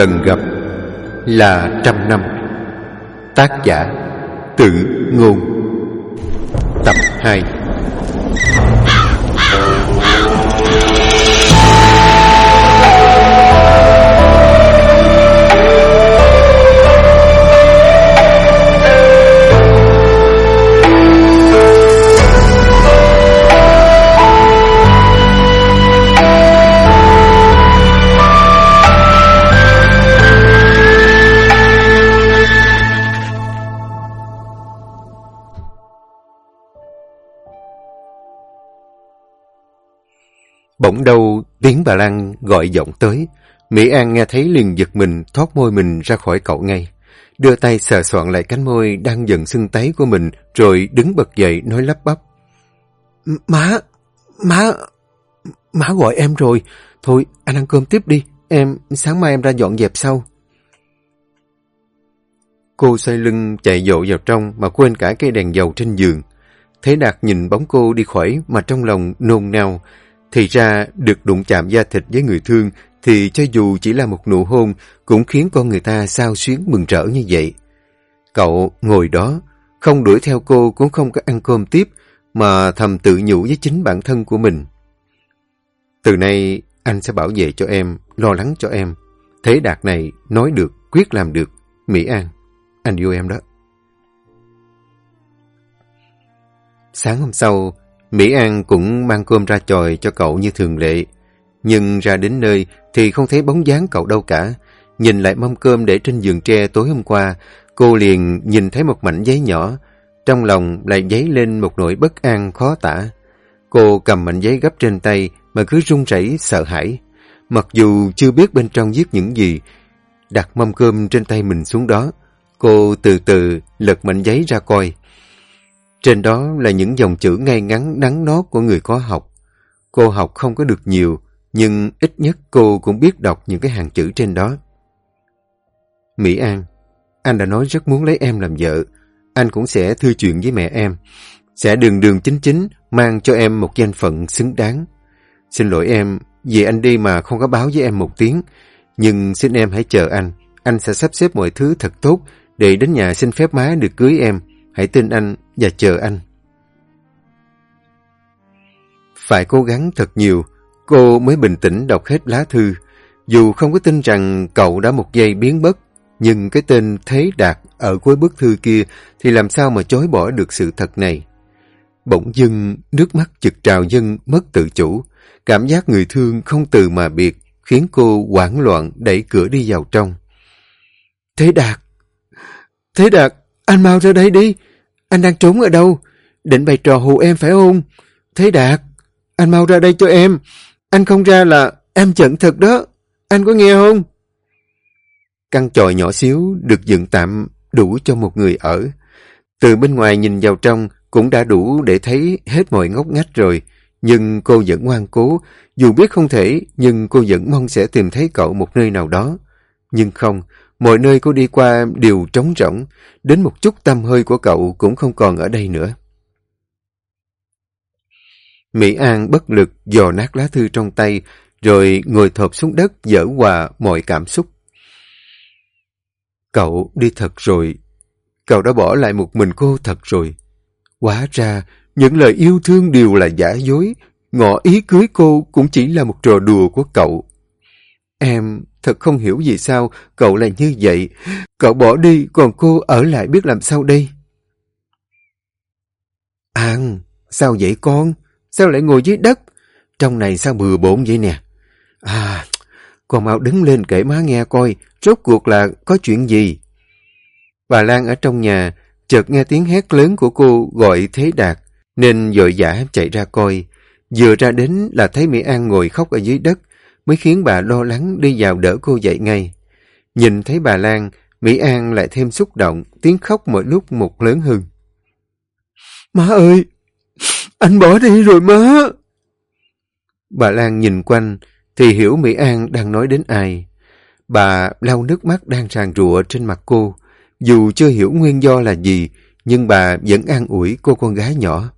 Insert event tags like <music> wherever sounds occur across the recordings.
lần gặp là trăm năm. Tác giả Tự ngôn. Tập 2 đâu tiếng bà Lan gọi giọng tới. Mỹ An nghe thấy liền giật mình thoát môi mình ra khỏi cậu ngay. Đưa tay sờ soạn lại cánh môi đang dần sưng tấy của mình rồi đứng bật dậy nói lắp bắp. Má, má, má gọi em rồi. Thôi anh ăn cơm tiếp đi. Em, sáng mai em ra dọn dẹp sau. Cô xoay lưng chạy dội vào trong mà quên cả cây đèn dầu trên giường. Thế Đạt nhìn bóng cô đi khỏi mà trong lòng nôn nao, thì ra, được đụng chạm da thịt với người thương thì cho dù chỉ là một nụ hôn cũng khiến con người ta sao xuyến mừng rỡ như vậy. Cậu ngồi đó, không đuổi theo cô cũng không có ăn cơm tiếp mà thầm tự nhủ với chính bản thân của mình. Từ nay anh sẽ bảo vệ cho em, lo lắng cho em. Thế đạt này nói được, quyết làm được. Mỹ An, anh yêu em đó. Sáng hôm sau, Mỹ An cũng mang cơm ra chòi cho cậu như thường lệ. Nhưng ra đến nơi thì không thấy bóng dáng cậu đâu cả. Nhìn lại mâm cơm để trên giường tre tối hôm qua, cô liền nhìn thấy một mảnh giấy nhỏ. Trong lòng lại dấy lên một nỗi bất an khó tả. Cô cầm mảnh giấy gấp trên tay mà cứ run rẩy sợ hãi. Mặc dù chưa biết bên trong viết những gì, đặt mâm cơm trên tay mình xuống đó. Cô từ từ lật mảnh giấy ra coi. Trên đó là những dòng chữ ngay ngắn nắng nót của người có học. Cô học không có được nhiều, nhưng ít nhất cô cũng biết đọc những cái hàng chữ trên đó. Mỹ An, anh đã nói rất muốn lấy em làm vợ. Anh cũng sẽ thư chuyện với mẹ em. Sẽ đường đường chính chính mang cho em một danh phận xứng đáng. Xin lỗi em, vì anh đi mà không có báo với em một tiếng. Nhưng xin em hãy chờ anh. Anh sẽ sắp xếp mọi thứ thật tốt để đến nhà xin phép má được cưới em. Hãy tin anh và chờ anh. Phải cố gắng thật nhiều, cô mới bình tĩnh đọc hết lá thư. Dù không có tin rằng cậu đã một giây biến mất, nhưng cái tên Thế Đạt ở cuối bức thư kia thì làm sao mà chối bỏ được sự thật này. Bỗng dưng, nước mắt trực trào dân mất tự chủ. Cảm giác người thương không từ mà biệt, khiến cô hoảng loạn đẩy cửa đi vào trong. Thế Đạt! Thế Đạt! Anh mau ra đây đi! Anh đang trốn ở đâu? Định bày trò hù em phải không? Thế Đạt, anh mau ra đây cho em. Anh không ra là em giận thật đó. Anh có nghe không? Căn tròi nhỏ xíu được dựng tạm đủ cho một người ở. Từ bên ngoài nhìn vào trong cũng đã đủ để thấy hết mọi ngóc ngách rồi. Nhưng cô vẫn ngoan cố. Dù biết không thể, nhưng cô vẫn mong sẽ tìm thấy cậu một nơi nào đó. Nhưng không, Mọi nơi cô đi qua đều trống rỗng, đến một chút tâm hơi của cậu cũng không còn ở đây nữa. Mỹ An bất lực dò nát lá thư trong tay, rồi ngồi thộp xuống đất dở hòa mọi cảm xúc. Cậu đi thật rồi. Cậu đã bỏ lại một mình cô thật rồi. Quá ra, những lời yêu thương đều là giả dối. Ngỏ ý cưới cô cũng chỉ là một trò đùa của cậu. Em thật không hiểu vì sao cậu lại như vậy. Cậu bỏ đi, còn cô ở lại biết làm sao đây? An, sao vậy con? Sao lại ngồi dưới đất? Trong này sao bừa bộn vậy nè? À, con mau đứng lên kể má nghe coi, rốt cuộc là có chuyện gì? Bà Lan ở trong nhà, chợt nghe tiếng hét lớn của cô gọi Thế Đạt, nên dội dã chạy ra coi. Vừa ra đến là thấy Mỹ An ngồi khóc ở dưới đất, mới khiến bà lo lắng đi vào đỡ cô dậy ngay. Nhìn thấy bà Lan, Mỹ An lại thêm xúc động, tiếng khóc mỗi lúc một lớn hơn. Má ơi! Anh bỏ đi rồi má! Bà Lan nhìn quanh, thì hiểu Mỹ An đang nói đến ai. Bà lau nước mắt đang tràn rụa trên mặt cô. Dù chưa hiểu nguyên do là gì, nhưng bà vẫn an ủi cô con gái nhỏ.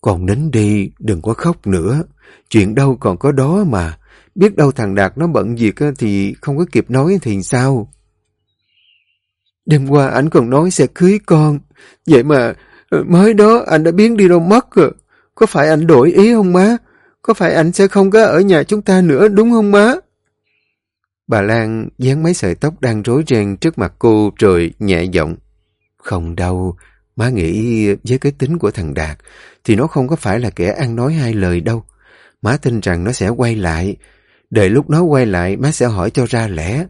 Còn nín đi, đừng có khóc nữa. Chuyện đâu còn có đó mà. Biết đâu thằng Đạt nó bận việc thì không có kịp nói thì sao? Đêm qua anh còn nói sẽ cưới con. Vậy mà ờ, mới đó anh đã biến đi đâu mất rồi. Có phải anh đổi ý không má? Có phải anh sẽ không có ở nhà chúng ta nữa đúng không má? Bà Lan dán mấy sợi tóc đang rối ren trước mặt cô rồi nhẹ giọng. Không đâu, má nghĩ với cái tính của thằng Đạt thì nó không có phải là kẻ ăn nói hai lời đâu. Má tin rằng nó sẽ quay lại. Đợi lúc nó quay lại má sẽ hỏi cho ra lẽ.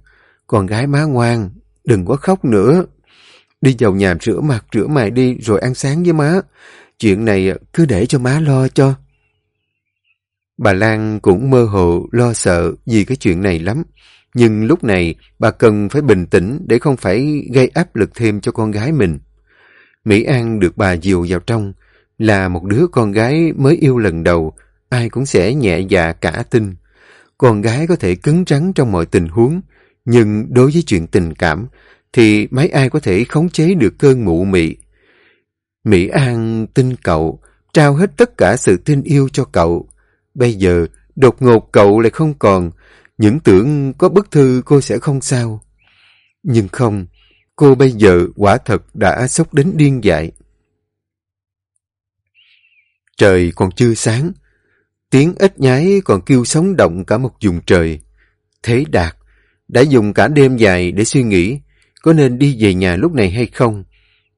Con gái má ngoan, đừng có khóc nữa. Đi vào nhà rửa mặt rửa mày đi rồi ăn sáng với má. Chuyện này cứ để cho má lo cho. Bà Lan cũng mơ hồ lo sợ vì cái chuyện này lắm. Nhưng lúc này bà cần phải bình tĩnh để không phải gây áp lực thêm cho con gái mình. Mỹ An được bà dìu vào trong, là một đứa con gái mới yêu lần đầu, ai cũng sẽ nhẹ dạ cả tin. Con gái có thể cứng rắn trong mọi tình huống, nhưng đối với chuyện tình cảm thì mấy ai có thể khống chế được cơn mụ mị. Mỹ An tin cậu, trao hết tất cả sự tin yêu cho cậu. Bây giờ, đột ngột cậu lại không còn, những tưởng có bức thư cô sẽ không sao. Nhưng không, cô bây giờ quả thật đã sốc đến điên dại. Trời còn chưa sáng, tiếng ếch nhái còn kêu sống động cả một vùng trời. Thế Đạt đã dùng cả đêm dài để suy nghĩ có nên đi về nhà lúc này hay không.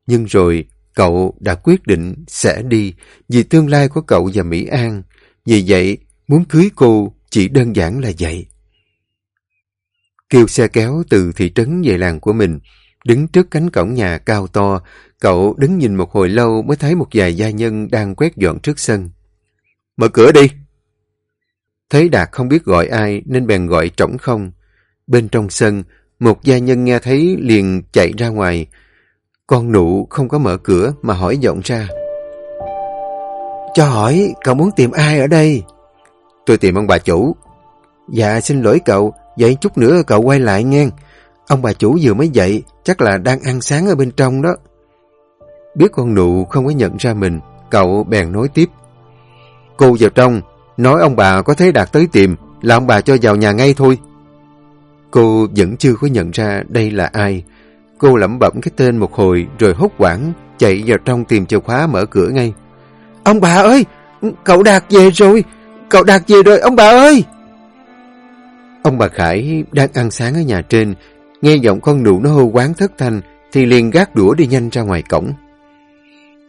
Nhưng rồi cậu đã quyết định sẽ đi vì tương lai của cậu và Mỹ An. Vì vậy, muốn cưới cô chỉ đơn giản là vậy. Kêu xe kéo từ thị trấn về làng của mình, đứng trước cánh cổng nhà cao to, cậu đứng nhìn một hồi lâu mới thấy một vài gia nhân đang quét dọn trước sân. Mở cửa đi! Thấy Đạt không biết gọi ai nên bèn gọi trống không. Bên trong sân, một gia nhân nghe thấy liền chạy ra ngoài. Con nụ không có mở cửa mà hỏi giọng ra. Cho hỏi, cậu muốn tìm ai ở đây? Tôi tìm ông bà chủ. Dạ, xin lỗi cậu, vậy chút nữa cậu quay lại nghe. Ông bà chủ vừa mới dậy, chắc là đang ăn sáng ở bên trong đó. Biết con nụ không có nhận ra mình, cậu bèn nói tiếp. Cô vào trong, nói ông bà có thấy Đạt tới tìm, là ông bà cho vào nhà ngay thôi. Cô vẫn chưa có nhận ra đây là ai. Cô lẩm bẩm cái tên một hồi rồi hốt quảng chạy vào trong tìm chìa khóa mở cửa ngay. Ông bà ơi! Cậu Đạt về rồi! Cậu Đạt về rồi, ông bà ơi! Ông bà Khải đang ăn sáng ở nhà trên, nghe giọng con nụ nó hô quán thất thanh thì liền gác đũa đi nhanh ra ngoài cổng.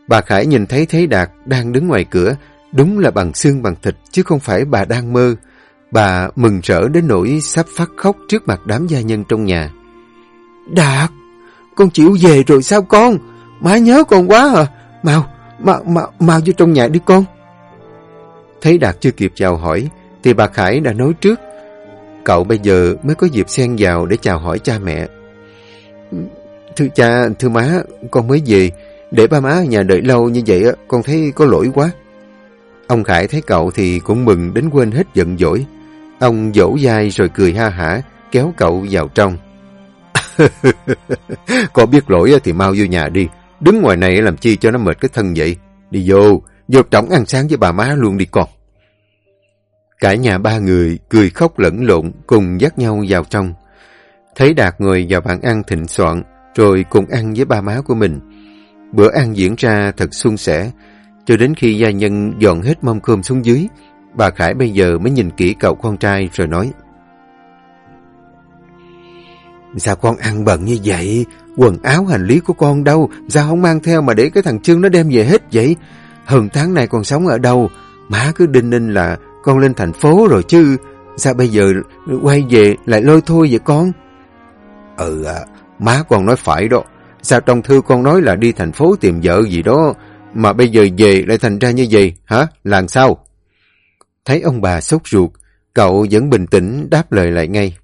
Bà Khải nhìn thấy Thế Đạt đang đứng ngoài cửa, đúng là bằng xương bằng thịt chứ không phải bà đang mơ. Bà mừng rỡ đến nỗi sắp phát khóc trước mặt đám gia nhân trong nhà. Đạt, con chịu về rồi sao con? Má nhớ con quá à? Mau, mau, mau, mau vô trong nhà đi con. Thấy Đạt chưa kịp chào hỏi, thì bà Khải đã nói trước. Cậu bây giờ mới có dịp xen vào để chào hỏi cha mẹ. Thưa cha, thưa má, con mới về. Để ba má ở nhà đợi lâu như vậy, con thấy có lỗi quá. Ông Khải thấy cậu thì cũng mừng đến quên hết giận dỗi. Ông dỗ dai rồi cười ha hả, kéo cậu vào trong. <laughs> có biết lỗi thì mau vô nhà đi. Đứng ngoài này làm chi cho nó mệt cái thân vậy. Đi vô, vô trọng ăn sáng với bà má luôn đi con. Cả nhà ba người cười khóc lẫn lộn cùng dắt nhau vào trong. Thấy Đạt ngồi vào bàn ăn thịnh soạn rồi cùng ăn với ba má của mình. Bữa ăn diễn ra thật suôn sẻ cho đến khi gia nhân dọn hết mâm cơm xuống dưới Bà Khải bây giờ mới nhìn kỹ cậu con trai rồi nói Sao con ăn bận như vậy? Quần áo hành lý của con đâu? Sao không mang theo mà để cái thằng Trương nó đem về hết vậy? Hơn tháng này còn sống ở đâu? Má cứ đinh ninh là con lên thành phố rồi chứ. Sao bây giờ quay về lại lôi thôi vậy con? Ừ à, má con nói phải đó. Sao trong thư con nói là đi thành phố tìm vợ gì đó, mà bây giờ về lại thành ra như vậy, hả? Làm sao? Thấy ông bà sốt ruột, cậu vẫn bình tĩnh đáp lời lại ngay.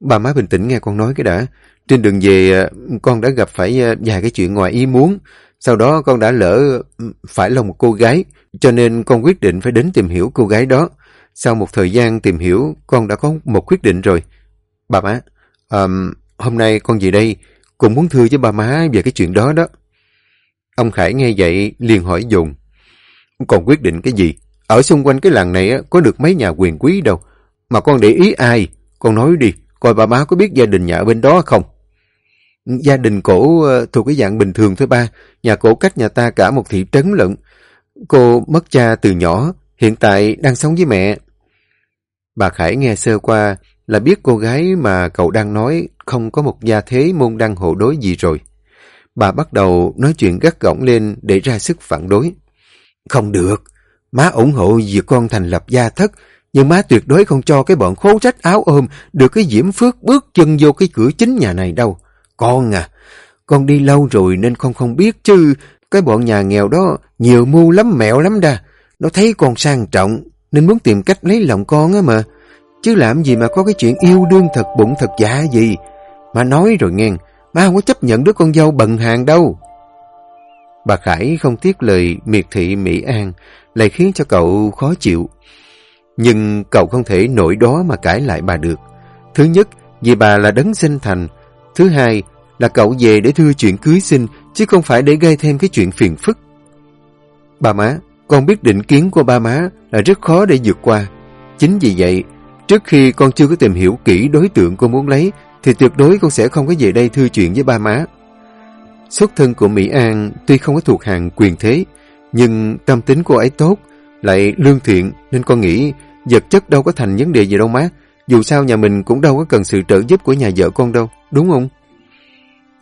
Bà má bình tĩnh nghe con nói cái đã. Trên đường về, ờ, con đã gặp phải ờ, vài cái chuyện ngoài ý muốn. Sau đó con đã lỡ phải lòng một cô gái, cho nên con quyết định phải đến tìm hiểu cô gái đó. Sau một thời gian tìm hiểu, con đã có một quyết định rồi. Bà má, um, hôm nay con về đây, cũng muốn thưa với bà má về cái chuyện đó đó. Ông Khải nghe vậy liền hỏi dùng. Còn quyết định cái gì? Ở xung quanh cái làng này có được mấy nhà quyền quý đâu. Mà con để ý ai? Con nói đi, coi bà má có biết gia đình nhà ở bên đó không? Gia đình cổ ờ, thuộc cái dạng bình thường thôi ba. Nhà cổ cách nhà ta cả một thị trấn lận. Cô mất cha từ nhỏ, hiện tại đang sống với mẹ. Bà Khải nghe sơ qua là biết cô gái mà cậu đang nói không có một gia thế môn đăng hộ đối gì rồi. Bà bắt đầu nói chuyện gắt gỏng lên để ra sức phản đối. Không được, má ủng hộ việc con thành lập gia thất, nhưng má tuyệt đối không cho cái bọn khố trách áo ôm được cái diễm phước bước chân vô cái cửa chính nhà này đâu. Con à, con đi lâu rồi nên con không biết chứ, cái bọn nhà nghèo đó nhiều mưu lắm mẹo lắm đa. Nó thấy con sang trọng nên muốn tìm cách lấy lòng con á mà. Chứ làm gì mà có cái chuyện yêu đương thật bụng thật dạ gì. Mà nói rồi nghe, má không có chấp nhận đứa con dâu bần hàng đâu. Bà Khải không tiếc lời miệt thị Mỹ An, lại khiến cho cậu khó chịu. Nhưng cậu không thể nổi đó mà cãi lại bà được. Thứ nhất, vì bà là đấng sinh thành. Thứ hai, là cậu về để thưa chuyện cưới sinh, chứ không phải để gây thêm cái chuyện phiền phức. Ba má, con biết định kiến của ba má là rất khó để vượt qua. Chính vì vậy, trước khi con chưa có tìm hiểu kỹ đối tượng con muốn lấy, thì tuyệt đối con sẽ không có về đây thư chuyện với ba má. Xuất thân của Mỹ An tuy không có thuộc hàng quyền thế, nhưng tâm tính cô ấy tốt, lại lương thiện nên con nghĩ vật chất đâu có thành vấn đề gì đâu má. Dù sao nhà mình cũng đâu có cần sự trợ giúp của nhà vợ con đâu, đúng không?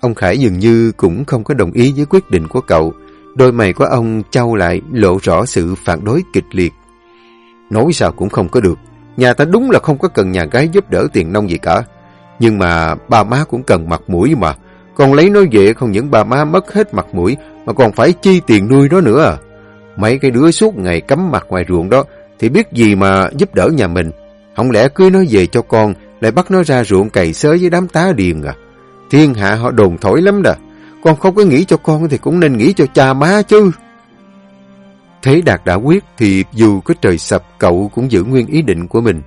Ông Khải dường như cũng không có đồng ý với quyết định của cậu. Đôi mày của ông trao lại lộ rõ sự phản đối kịch liệt. Nói sao cũng không có được. Nhà ta đúng là không có cần nhà gái giúp đỡ tiền nông gì cả. Nhưng mà ba má cũng cần mặt mũi mà. Còn lấy nó về không những ba má mất hết mặt mũi, mà còn phải chi tiền nuôi nó nữa à. Mấy cái đứa suốt ngày cắm mặt ngoài ruộng đó, thì biết gì mà giúp đỡ nhà mình. Không lẽ cưới nó về cho con, lại bắt nó ra ruộng cày xới với đám tá điền à. Thiên hạ họ đồn thổi lắm đà. Con không có nghĩ cho con thì cũng nên nghĩ cho cha má chứ. Thế Đạt đã quyết thì dù có trời sập, cậu cũng giữ nguyên ý định của mình.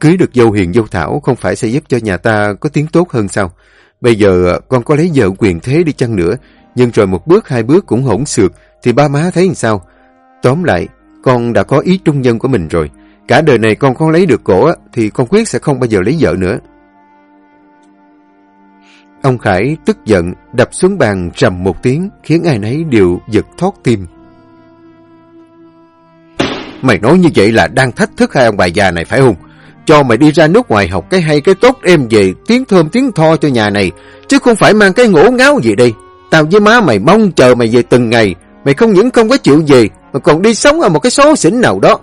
Cưới được dâu hiền dâu thảo không phải sẽ giúp cho nhà ta có tiếng tốt hơn sao? Bây giờ à, con có lấy vợ quyền thế đi chăng nữa, nhưng rồi một bước hai bước cũng hỗn xược, thì ba má thấy làm sao? Tóm lại, con đã có ý trung nhân của mình rồi. Cả đời này con không lấy được cổ thì con quyết sẽ không bao giờ lấy vợ nữa. Ông Khải tức giận, đập xuống bàn trầm một tiếng, khiến ai nấy đều giật thoát tim. Mày nói như vậy là đang thách thức hai ông bà già này phải không? Cho mày đi ra nước ngoài học cái hay cái tốt em về tiếng thơm tiếng tho cho nhà này, chứ không phải mang cái ngổ ngáo gì đây. Tao với má mày mong chờ mày về từng ngày, mày không những không có chịu về, mà còn đi sống ở một cái số xỉn nào đó.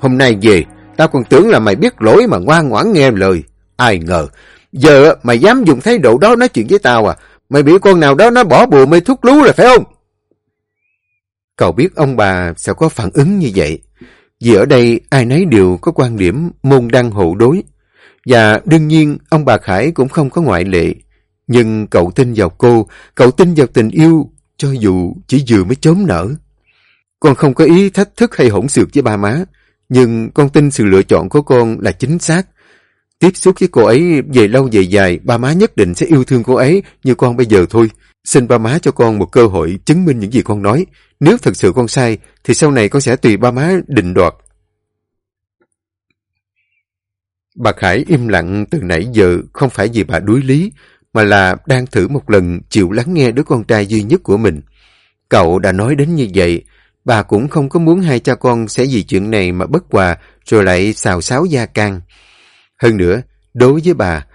Hôm nay về, tao còn tưởng là mày biết lỗi mà ngoan ngoãn nghe lời. Ai ngờ, giờ mày dám dùng thái độ đó nói chuyện với tao à? Mày bị con nào đó nó bỏ bùa mê thuốc lú rồi phải không? Cậu biết ông bà sẽ có phản ứng như vậy. Vì ở đây ai nấy đều có quan điểm môn đăng hộ đối. Và đương nhiên ông bà Khải cũng không có ngoại lệ. Nhưng cậu tin vào cô, cậu tin vào tình yêu, cho dù chỉ vừa mới chớm nở. Con không có ý thách thức hay hỗn xược với ba má, nhưng con tin sự lựa chọn của con là chính xác. Tiếp xúc với cô ấy về lâu về dài, ba má nhất định sẽ yêu thương cô ấy như con bây giờ thôi. Xin ba má cho con một cơ hội chứng minh những gì con nói. Nếu thật sự con sai, thì sau này con sẽ tùy ba má định đoạt. Bà Khải im lặng từ nãy giờ không phải vì bà đuối lý, mà là đang thử một lần chịu lắng nghe đứa con trai duy nhất của mình. Cậu đã nói đến như vậy, bà cũng không có muốn hai cha con sẽ vì chuyện này mà bất hòa rồi lại xào xáo gia can. Hơn nữa, đối với bà,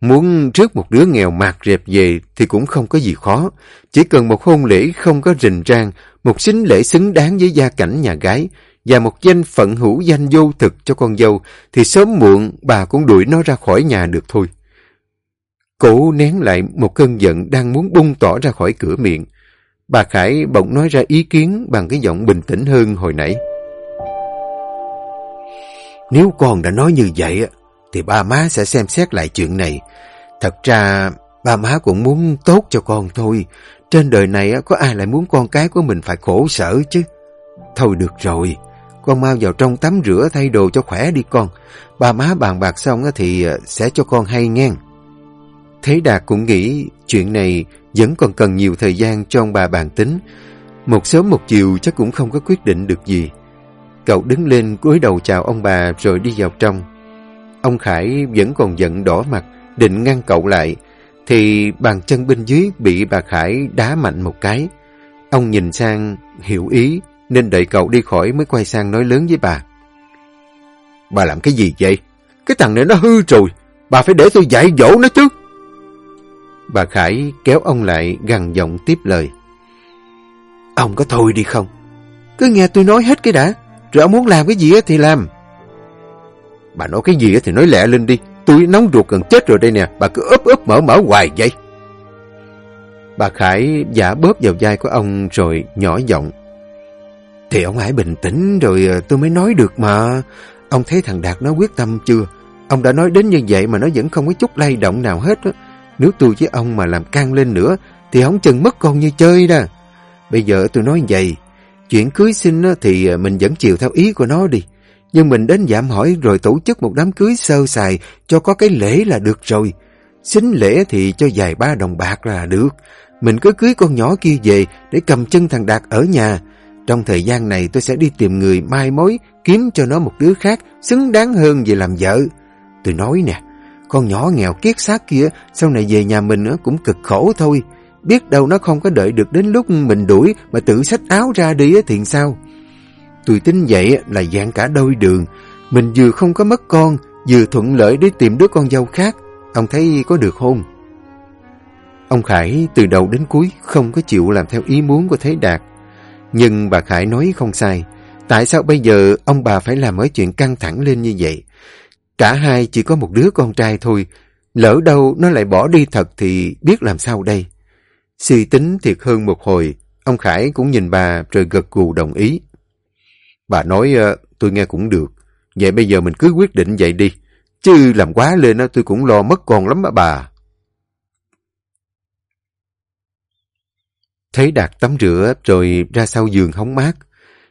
muốn rước một đứa nghèo mạt rệp về thì cũng không có gì khó. Chỉ cần một hôn lễ không có rình rang, một xính lễ xứng đáng với gia cảnh nhà gái và một danh phận hữu danh vô thực cho con dâu thì sớm muộn bà cũng đuổi nó ra khỏi nhà được thôi. Cổ nén lại một cơn giận đang muốn bung tỏ ra khỏi cửa miệng. Bà Khải bỗng nói ra ý kiến bằng cái giọng bình tĩnh hơn hồi nãy. Nếu con đã nói như vậy, thì ba má sẽ xem xét lại chuyện này. Thật ra, ba má cũng muốn tốt cho con thôi. Trên đời này có ai lại muốn con cái của mình phải khổ sở chứ. Thôi được rồi, con mau vào trong tắm rửa thay đồ cho khỏe đi con. Ba má bàn bạc xong thì ờ, sẽ cho con hay nghe. Thế Đạt cũng nghĩ chuyện này vẫn còn cần nhiều thời gian cho ông bà bàn tính. Một sớm một chiều chắc cũng không có quyết định được gì. cậu đứng lên cúi đầu chào ông bà rồi đi vào trong. Ông Khải vẫn còn giận đỏ mặt, định ngăn cậu lại, thì bàn chân bên dưới bị bà Khải đá mạnh một cái. Ông nhìn sang, hiểu ý, nên đợi cậu đi khỏi mới quay sang nói lớn với bà. Bà làm cái gì vậy? Cái thằng này nó hư rồi, bà phải để tôi dạy dỗ nó chứ. Bà Khải kéo ông lại gằn giọng tiếp lời. Ông có thôi đi không? Cứ nghe tôi nói hết cái đã, rồi ông muốn làm cái gì thì làm. Bà nói cái gì thì nói lẹ lên đi, tôi nóng ruột gần chết rồi đây nè, bà cứ ướp ướp mở mở hoài vậy. Bà Khải giả bóp vào vai của ông rồi nhỏ giọng. Thì ông hãy bình tĩnh rồi ờ, tôi mới nói được mà. Ông thấy thằng Đạt nó quyết tâm chưa? Ông đã nói đến như vậy mà nó vẫn không có chút lay động nào hết. Nếu tôi với ông mà làm căng lên nữa thì ông chừng mất con như chơi đó. Bây giờ tôi nói vậy, chuyện cưới xin thì ờ, mình vẫn chiều theo ý của nó đi. Nhưng mình đến giảm hỏi rồi tổ chức một đám cưới sơ sài cho có cái lễ là được rồi. Xính lễ thì cho vài ba đồng bạc là được. Mình cứ cưới con nhỏ kia về để cầm chân thằng Đạt ở nhà. Trong thời gian này tôi sẽ đi tìm người mai mối kiếm cho nó một đứa khác xứng đáng hơn về làm vợ. Tôi nói nè, con nhỏ nghèo kiết xác kia sau này về nhà mình cũng cực khổ thôi. Biết đâu nó không có đợi được đến lúc mình đuổi mà tự xách áo ra đi thì sao? Tôi tính vậy là dạng cả đôi đường. Mình vừa không có mất con, vừa thuận lợi để tìm đứa con dâu khác. Ông thấy có được không? Ông Khải từ đầu đến cuối không có chịu làm theo ý muốn của Thế Đạt. Nhưng bà Khải nói không sai. Tại sao bây giờ ông bà phải làm mấy chuyện căng thẳng lên như vậy? Cả hai chỉ có một đứa con trai thôi. Lỡ đâu nó lại bỏ đi thật thì biết làm sao đây? Suy tính thiệt hơn một hồi, ông Khải cũng nhìn bà rồi gật gù đồng ý. Bà nói ờ, tôi nghe cũng được. Vậy bây giờ mình cứ quyết định vậy đi. Chứ làm quá lên tôi cũng lo mất con lắm bà. Thấy Đạt tắm rửa rồi ra sau giường hóng mát.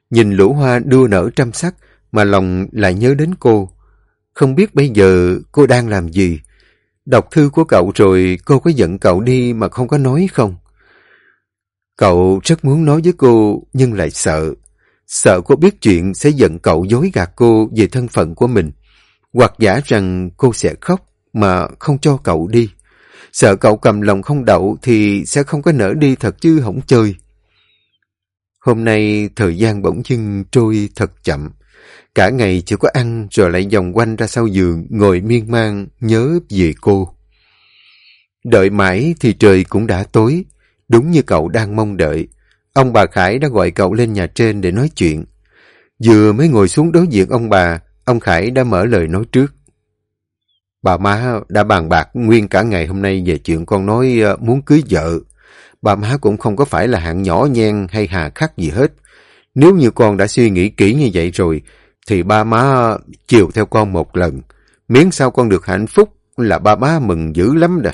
Nhìn lũ hoa đua nở trăm sắc mà lòng lại nhớ đến cô. Không biết bây giờ cô đang làm gì. Đọc thư của cậu rồi cô có giận cậu đi mà không có nói không? Cậu rất muốn nói với cô nhưng lại sợ. Sợ cô biết chuyện sẽ giận cậu dối gạt cô về thân phận của mình. Hoặc giả rằng cô sẽ khóc mà không cho cậu đi. Sợ cậu cầm lòng không đậu thì sẽ không có nở đi thật chứ không chơi. Hôm nay thời gian bỗng dưng trôi thật chậm. Cả ngày chỉ có ăn rồi lại vòng quanh ra sau giường ngồi miên man nhớ về cô. Đợi mãi thì trời cũng đã tối. Đúng như cậu đang mong đợi. Ông bà Khải đã gọi cậu lên nhà trên để nói chuyện. Vừa mới ngồi xuống đối diện ông bà, ông Khải đã mở lời nói trước. Bà má đã bàn bạc nguyên cả ngày hôm nay về chuyện con nói ờ, muốn cưới vợ. Bà má cũng không có phải là hạng nhỏ nhen hay hà khắc gì hết. Nếu như con đã suy nghĩ kỹ như vậy rồi, thì ba má chiều theo con một lần. Miễn sao con được hạnh phúc là ba má mừng dữ lắm đà.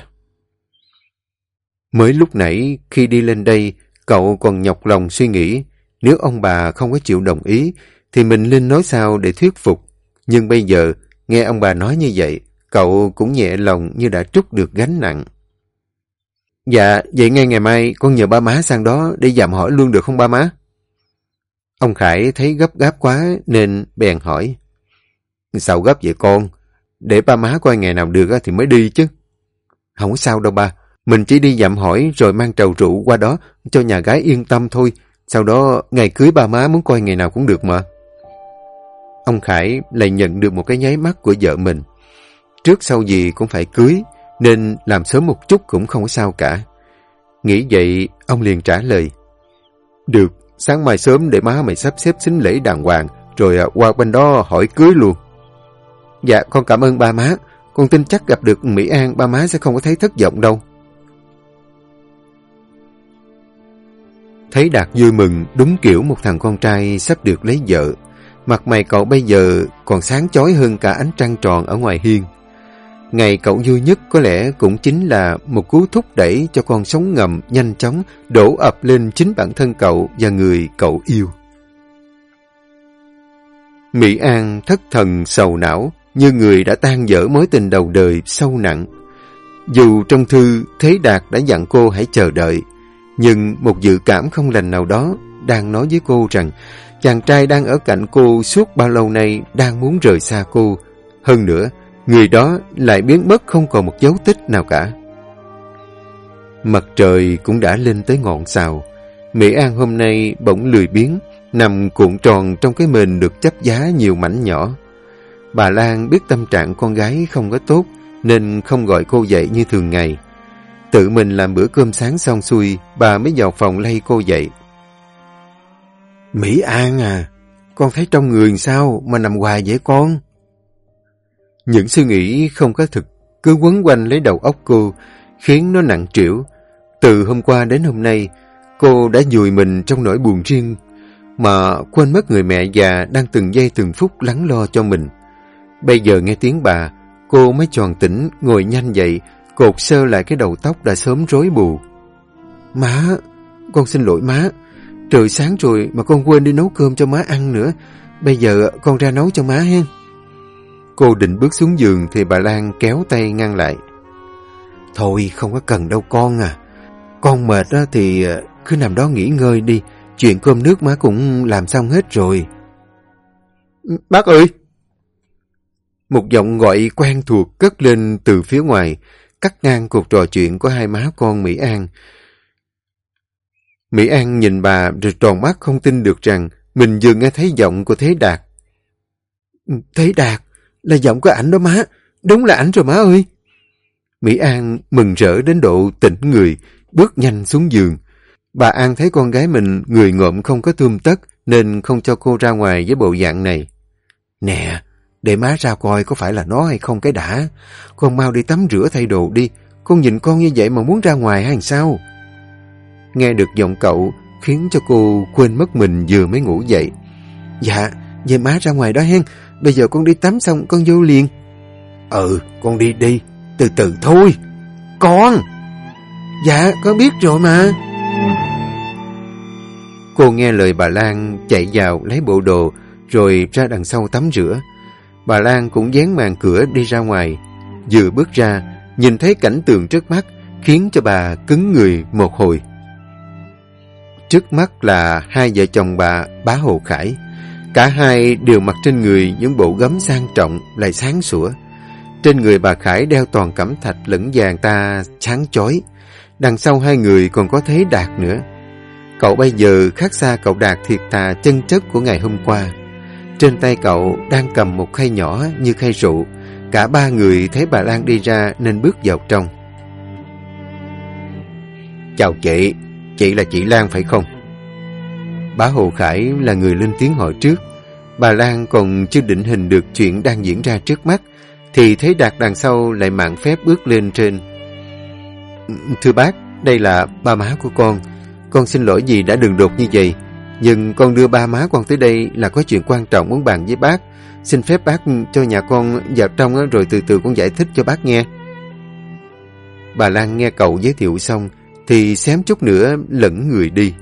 Mới lúc nãy khi đi lên đây, cậu còn nhọc lòng suy nghĩ nếu ông bà không có chịu đồng ý thì mình nên nói sao để thuyết phục. Nhưng bây giờ nghe ông bà nói như vậy cậu cũng nhẹ lòng như đã trút được gánh nặng. Dạ, vậy ngay ngày mai con nhờ ba má sang đó để dạm hỏi luôn được không ba má? Ông Khải thấy gấp gáp quá nên bèn hỏi. Sao gấp vậy con? Để ba má coi ngày nào được thì mới đi chứ. Không sao đâu ba, mình chỉ đi dạm hỏi rồi mang trầu rượu qua đó cho nhà gái yên tâm thôi. Sau đó ngày cưới ba má muốn coi ngày nào cũng được mà. Ông Khải lại nhận được một cái nháy mắt của vợ mình. Trước sau gì cũng phải cưới, nên làm sớm một chút cũng không có sao cả. Nghĩ vậy, ông liền trả lời. Được, sáng mai sớm để má mày sắp xếp xính lễ đàng hoàng, rồi à, qua bên đó hỏi cưới luôn. Dạ, con cảm ơn ba má. Con tin chắc gặp được Mỹ An, ba má sẽ không có thấy thất vọng đâu. Thấy Đạt vui mừng, đúng kiểu một thằng con trai sắp được lấy vợ. Mặt mày cậu bây giờ còn sáng chói hơn cả ánh trăng tròn ở ngoài hiên. Ngày cậu vui nhất có lẽ cũng chính là một cú thúc đẩy cho con sống ngầm nhanh chóng đổ ập lên chính bản thân cậu và người cậu yêu. Mỹ An thất thần sầu não như người đã tan dở mối tình đầu đời sâu nặng. Dù trong thư Thế Đạt đã dặn cô hãy chờ đợi, nhưng một dự cảm không lành nào đó đang nói với cô rằng chàng trai đang ở cạnh cô suốt bao lâu nay đang muốn rời xa cô. Hơn nữa, người đó lại biến mất không còn một dấu tích nào cả. Mặt trời cũng đã lên tới ngọn xào. Mỹ An hôm nay bỗng lười biếng, nằm cuộn tròn trong cái mền được chấp giá nhiều mảnh nhỏ. Bà Lan biết tâm trạng con gái không có tốt, nên không gọi cô dậy như thường ngày. Tự mình làm bữa cơm sáng xong xuôi, bà mới vào phòng lay cô dậy. Mỹ An à, con thấy trong người sao mà nằm hoài vậy con? Những suy nghĩ không có thực cứ quấn quanh lấy đầu óc cô, khiến nó nặng trĩu. Từ hôm qua đến hôm nay, cô đã dùi mình trong nỗi buồn riêng, mà quên mất người mẹ già đang từng giây từng phút lắng lo cho mình. Bây giờ nghe tiếng bà, cô mới tròn tỉnh, ngồi nhanh dậy, cột sơ lại cái đầu tóc đã sớm rối bù. Má, con xin lỗi má. Trời sáng rồi mà con quên đi nấu cơm cho má ăn nữa. Bây giờ con ra nấu cho má hen. Cô định bước xuống giường thì bà Lan kéo tay ngăn lại. Thôi không có cần đâu con à. Con mệt thì ờ, cứ nằm đó nghỉ ngơi đi. Chuyện cơm nước má cũng làm xong hết rồi. Bác ơi! Một giọng gọi quen thuộc cất lên từ phía ngoài, cắt ngang cuộc trò chuyện của hai má con Mỹ An. Mỹ An nhìn bà rồi tròn mắt không tin được rằng mình vừa nghe thấy giọng của Thế Đạt. Thế Đạt, là giọng của ảnh đó má, đúng là ảnh rồi má ơi. Mỹ An mừng rỡ đến độ tỉnh người, bước nhanh xuống giường. Bà An thấy con gái mình người ngộm không có tươm tất nên không cho cô ra ngoài với bộ dạng này. Nè, để má ra coi có phải là nó hay không cái đã. Con mau đi tắm rửa thay đồ đi. Con nhìn con như vậy mà muốn ra ngoài hay sao? Nghe được giọng cậu khiến cho cô quên mất mình vừa mới ngủ dậy. Dạ, về má ra ngoài đó hen. Bây giờ con đi tắm xong con vô liền. Ừ, con đi đi. Từ từ thôi. Con! Dạ, con biết rồi mà. Cô nghe lời bà Lan chạy vào lấy bộ đồ rồi ra đằng sau tắm rửa. Bà Lan cũng dán màn cửa đi ra ngoài. Vừa bước ra, nhìn thấy cảnh tượng trước mắt khiến cho bà cứng người một hồi. Trước mắt là hai vợ chồng bà Bá Hồ Khải. Cả hai đều mặc trên người những bộ gấm sang trọng lại sáng sủa. Trên người bà Khải đeo toàn cẩm thạch lẫn vàng ta sáng chói. Đằng sau hai người còn có thấy Đạt nữa. Cậu bây giờ khác xa cậu Đạt thiệt thà chân chất của ngày hôm qua. Trên tay cậu đang cầm một khay nhỏ như khay rượu. Cả ba người thấy bà Lan đi ra nên bước vào trong. Chào chị, chị là chị Lan phải không? Bá Hồ Khải là người lên tiếng hỏi trước. Bà Lan còn chưa định hình được chuyện đang diễn ra trước mắt, thì thấy Đạt đằng sau lại mạng phép bước lên trên. Thưa bác, đây là ba má của con. Con xin lỗi gì đã đường đột như vậy. Nhưng con đưa ba má con tới đây là có chuyện quan trọng muốn bàn với bác. Xin phép bác cho nhà con vào trong rồi từ từ con giải thích cho bác nghe. Bà Lan nghe cậu giới thiệu xong thì xém chút nữa lẫn người đi.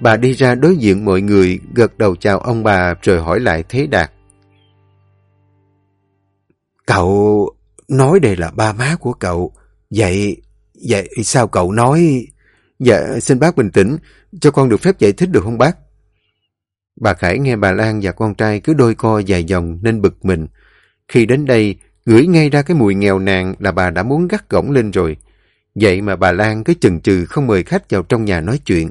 Bà đi ra đối diện mọi người, gật đầu chào ông bà rồi hỏi lại Thế Đạt. Cậu nói đây là ba má của cậu. Vậy, vậy sao cậu nói... Dạ, xin bác bình tĩnh, cho con được phép giải thích được không bác? Bà Khải nghe bà Lan và con trai cứ đôi co dài dòng nên bực mình. Khi đến đây, ngửi ngay ra cái mùi nghèo nàn là bà đã muốn gắt gỏng lên rồi. Vậy mà bà Lan cứ chừng chừ không mời khách vào trong nhà nói chuyện.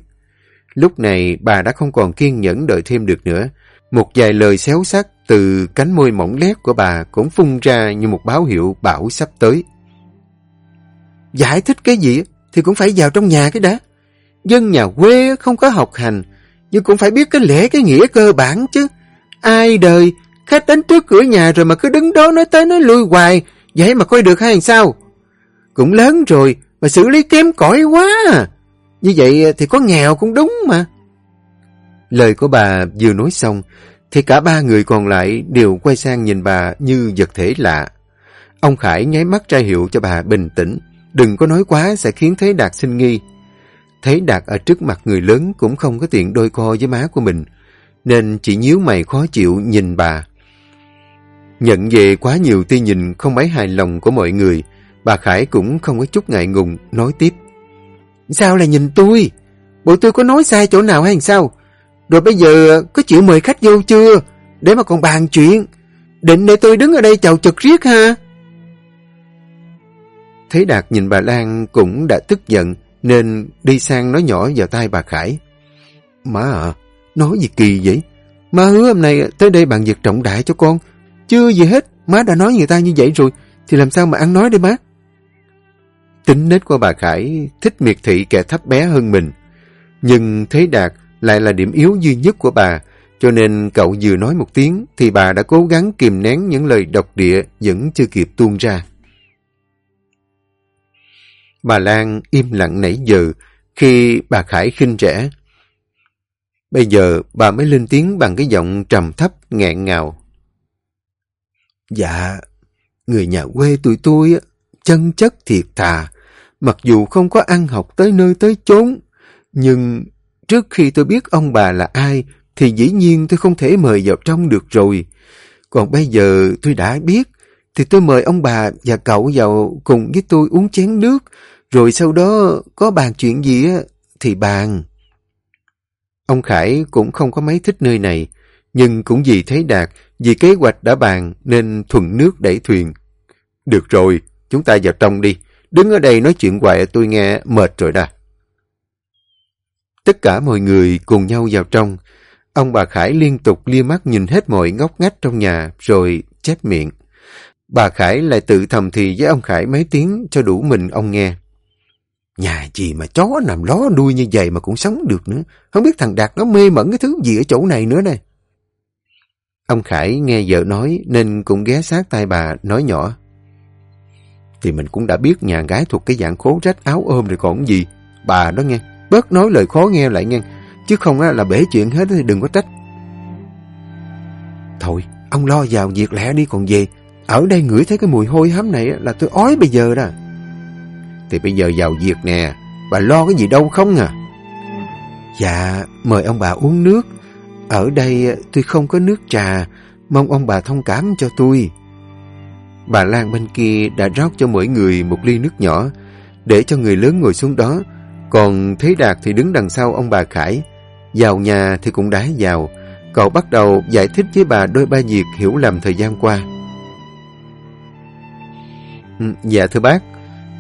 Lúc này bà đã không còn kiên nhẫn đợi thêm được nữa. Một vài lời xéo sắc từ cánh môi mỏng lét của bà cũng phun ra như một báo hiệu bão sắp tới. Giải thích cái gì thì cũng phải vào trong nhà cái đã. Dân nhà quê không có học hành, nhưng cũng phải biết cái lễ cái nghĩa cơ bản chứ. Ai đời, khách đến trước cửa nhà rồi mà cứ đứng đó nói tới nói lui hoài, vậy mà coi được hay làm sao? Cũng lớn rồi, mà xử lý kém cỏi quá à. Như vậy thì có nghèo cũng đúng mà. Lời của bà vừa nói xong, thì cả ba người còn lại đều quay sang nhìn bà như vật thể lạ. Ông Khải nháy mắt ra hiệu cho bà bình tĩnh, đừng có nói quá sẽ khiến Thế Đạt sinh nghi. Thế Đạt ở trước mặt người lớn cũng không có tiện đôi co với má của mình, nên chỉ nhíu mày khó chịu nhìn bà. Nhận về quá nhiều tia nhìn không mấy hài lòng của mọi người, bà Khải cũng không có chút ngại ngùng, nói tiếp. Sao lại nhìn tôi? Bộ tôi có nói sai chỗ nào hay sao? Rồi bây giờ có chịu mời khách vô chưa? Để mà còn bàn chuyện. Định để tôi đứng ở đây chào chật riết ha? Thế Đạt nhìn bà Lan cũng đã tức giận nên đi sang nói nhỏ vào tay bà Khải. Má à, nói gì kỳ vậy? Má hứa hôm nay tới đây bàn việc trọng đại cho con. Chưa gì hết, má đã nói người ta như vậy rồi, thì làm sao mà ăn nói đây má? Tính nết của bà Khải thích miệt thị kẻ thấp bé hơn mình. Nhưng Thế Đạt lại là điểm yếu duy nhất của bà, cho nên cậu vừa nói một tiếng thì bà đã cố gắng kìm nén những lời độc địa vẫn chưa kịp tuôn ra. Bà Lan im lặng nãy giờ khi bà Khải khinh rẻ. Bây giờ bà mới lên tiếng bằng cái giọng trầm thấp nghẹn ngào. Dạ, người nhà quê tụi tôi chân chất thiệt thà, mặc dù không có ăn học tới nơi tới chốn, nhưng trước khi tôi biết ông bà là ai, thì dĩ nhiên tôi không thể mời vào trong được rồi. Còn bây giờ tôi đã biết, thì tôi mời ông bà và cậu vào cùng với tôi uống chén nước, rồi sau đó có bàn chuyện gì á, thì bàn. Ông Khải cũng không có mấy thích nơi này, nhưng cũng vì thấy Đạt, vì kế hoạch đã bàn nên thuận nước đẩy thuyền. Được rồi, chúng ta vào trong đi. Đứng ở đây nói chuyện hoài tôi nghe mệt rồi đã. Tất cả mọi người cùng nhau vào trong. Ông bà Khải liên tục lia mắt nhìn hết mọi ngóc ngách trong nhà rồi chép miệng. Bà Khải lại tự thầm thì với ông Khải mấy tiếng cho đủ mình ông nghe. Nhà gì mà chó nằm ló đuôi như vậy mà cũng sống được nữa. Không biết thằng Đạt nó mê mẩn cái thứ gì ở chỗ này nữa này. Ông Khải nghe vợ nói nên cũng ghé sát tay bà nói nhỏ. Thì mình cũng đã biết nhà gái thuộc cái dạng khố rách áo ôm rồi còn gì. Bà đó nghe, bớt nói lời khó nghe lại nghe. Chứ không là bể chuyện hết thì đừng có trách. Thôi, ông lo vào việc lẽ đi còn về. Ở đây ngửi thấy cái mùi hôi hám này là tôi ói bây giờ đó. Thì bây giờ vào việc nè, bà lo cái gì đâu không à? Dạ, mời ông bà uống nước. Ở đây tôi không có nước trà, mong ông bà thông cảm cho tôi. Bà Lan bên kia đã rót cho mỗi người một ly nước nhỏ, để cho người lớn ngồi xuống đó. Còn Thế Đạt thì đứng đằng sau ông bà Khải. Vào nhà thì cũng đã vào. Cậu bắt đầu giải thích với bà đôi ba việc hiểu lầm thời gian qua. Ừ, dạ thưa bác,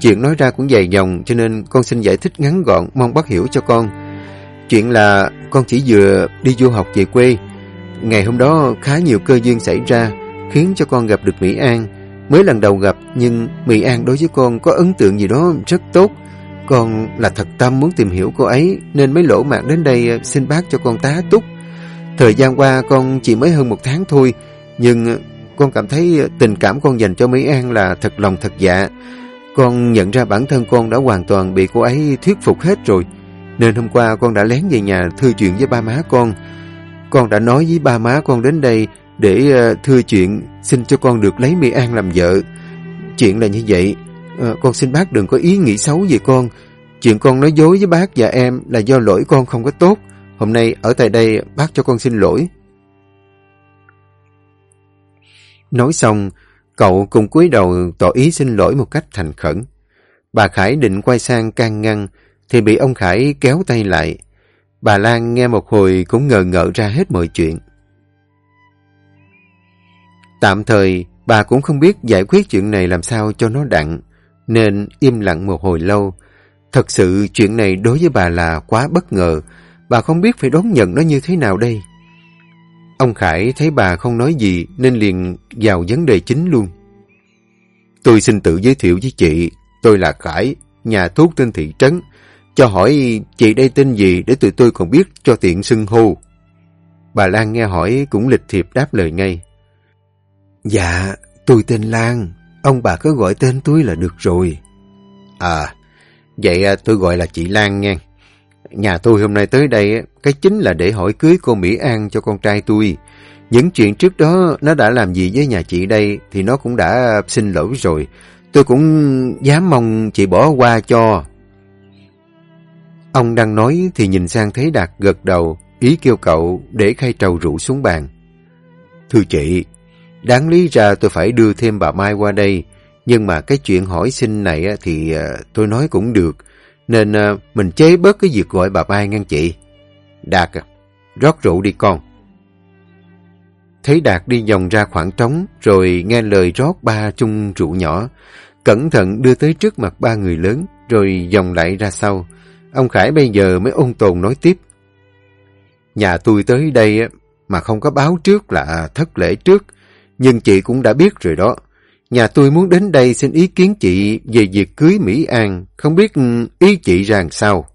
chuyện nói ra cũng dài dòng, cho nên con xin giải thích ngắn gọn, mong bác hiểu cho con. Chuyện là con chỉ vừa đi du học về quê. Ngày hôm đó, khá nhiều cơ duyên xảy ra, khiến cho con gặp được Mỹ An. Mới lần đầu gặp, nhưng Mỹ An đối với con có ấn tượng gì đó rất tốt. Con là thật tâm muốn tìm hiểu cô ấy, nên mới lỗ mạng đến đây ờ, xin bác cho con tá túc. Thời gian qua, con chỉ mới hơn một tháng thôi, nhưng con cảm thấy ờ, tình cảm con dành cho Mỹ An là thật lòng thật dạ. Con nhận ra bản thân con đã hoàn toàn bị cô ấy thuyết phục hết rồi. Nên hôm qua con đã lén về nhà thư chuyện với ba má con. Con đã nói với ba má con đến đây để ờ, uh, thưa chuyện xin cho con được lấy Mỹ An làm vợ. Chuyện là như vậy. Uh, con xin bác đừng có ý nghĩ xấu về con. Chuyện con nói dối với bác và em là do lỗi con không có tốt. Hôm nay ở tại đây bác cho con xin lỗi. Nói xong, cậu cùng cúi đầu tỏ ý xin lỗi một cách thành khẩn. Bà Khải định quay sang can ngăn, thì bị ông Khải kéo tay lại. Bà Lan nghe một hồi cũng ngờ ngợ ra hết mọi chuyện. Tạm thời, bà cũng không biết giải quyết chuyện này làm sao cho nó đặng, nên im lặng một hồi lâu. Thật sự chuyện này đối với bà là quá bất ngờ, bà không biết phải đón nhận nó như thế nào đây. Ông Khải thấy bà không nói gì nên liền vào vấn đề chính luôn. Tôi xin tự giới thiệu với chị, tôi là Khải, nhà thuốc trên thị trấn, cho hỏi chị đây tên gì để tụi tôi còn biết cho tiện xưng hô. Bà Lan nghe hỏi cũng lịch thiệp đáp lời ngay. Dạ, tôi tên Lan. Ông bà cứ gọi tên tôi là được rồi. À, vậy à, tôi gọi là chị Lan nha. Nhà tôi hôm nay tới đây, cái chính là để hỏi cưới cô Mỹ An cho con trai tôi. Những chuyện trước đó nó đã làm gì với nhà chị đây thì nó cũng đã xin lỗi rồi. Tôi cũng dám mong chị bỏ qua cho. Ông đang nói thì nhìn sang thấy Đạt gật đầu, ý kêu cậu để khay trầu rượu xuống bàn. Thưa chị, đáng lý ra tôi phải đưa thêm bà Mai qua đây, nhưng mà cái chuyện hỏi xin này thì ờ, tôi nói cũng được, nên à, mình chế bớt cái việc gọi bà Mai ngăn chị. Đạt à, rót rượu đi con. Thấy Đạt đi vòng ra khoảng trống, rồi nghe lời rót ba chung rượu nhỏ, cẩn thận đưa tới trước mặt ba người lớn, rồi vòng lại ra sau. Ông Khải bây giờ mới ôn tồn nói tiếp. Nhà tôi tới đây mà không có báo trước là thất lễ trước, nhưng chị cũng đã biết rồi đó. Nhà tôi muốn đến đây xin ý kiến chị về việc cưới Mỹ An, không biết ừ, ý chị rằng sao.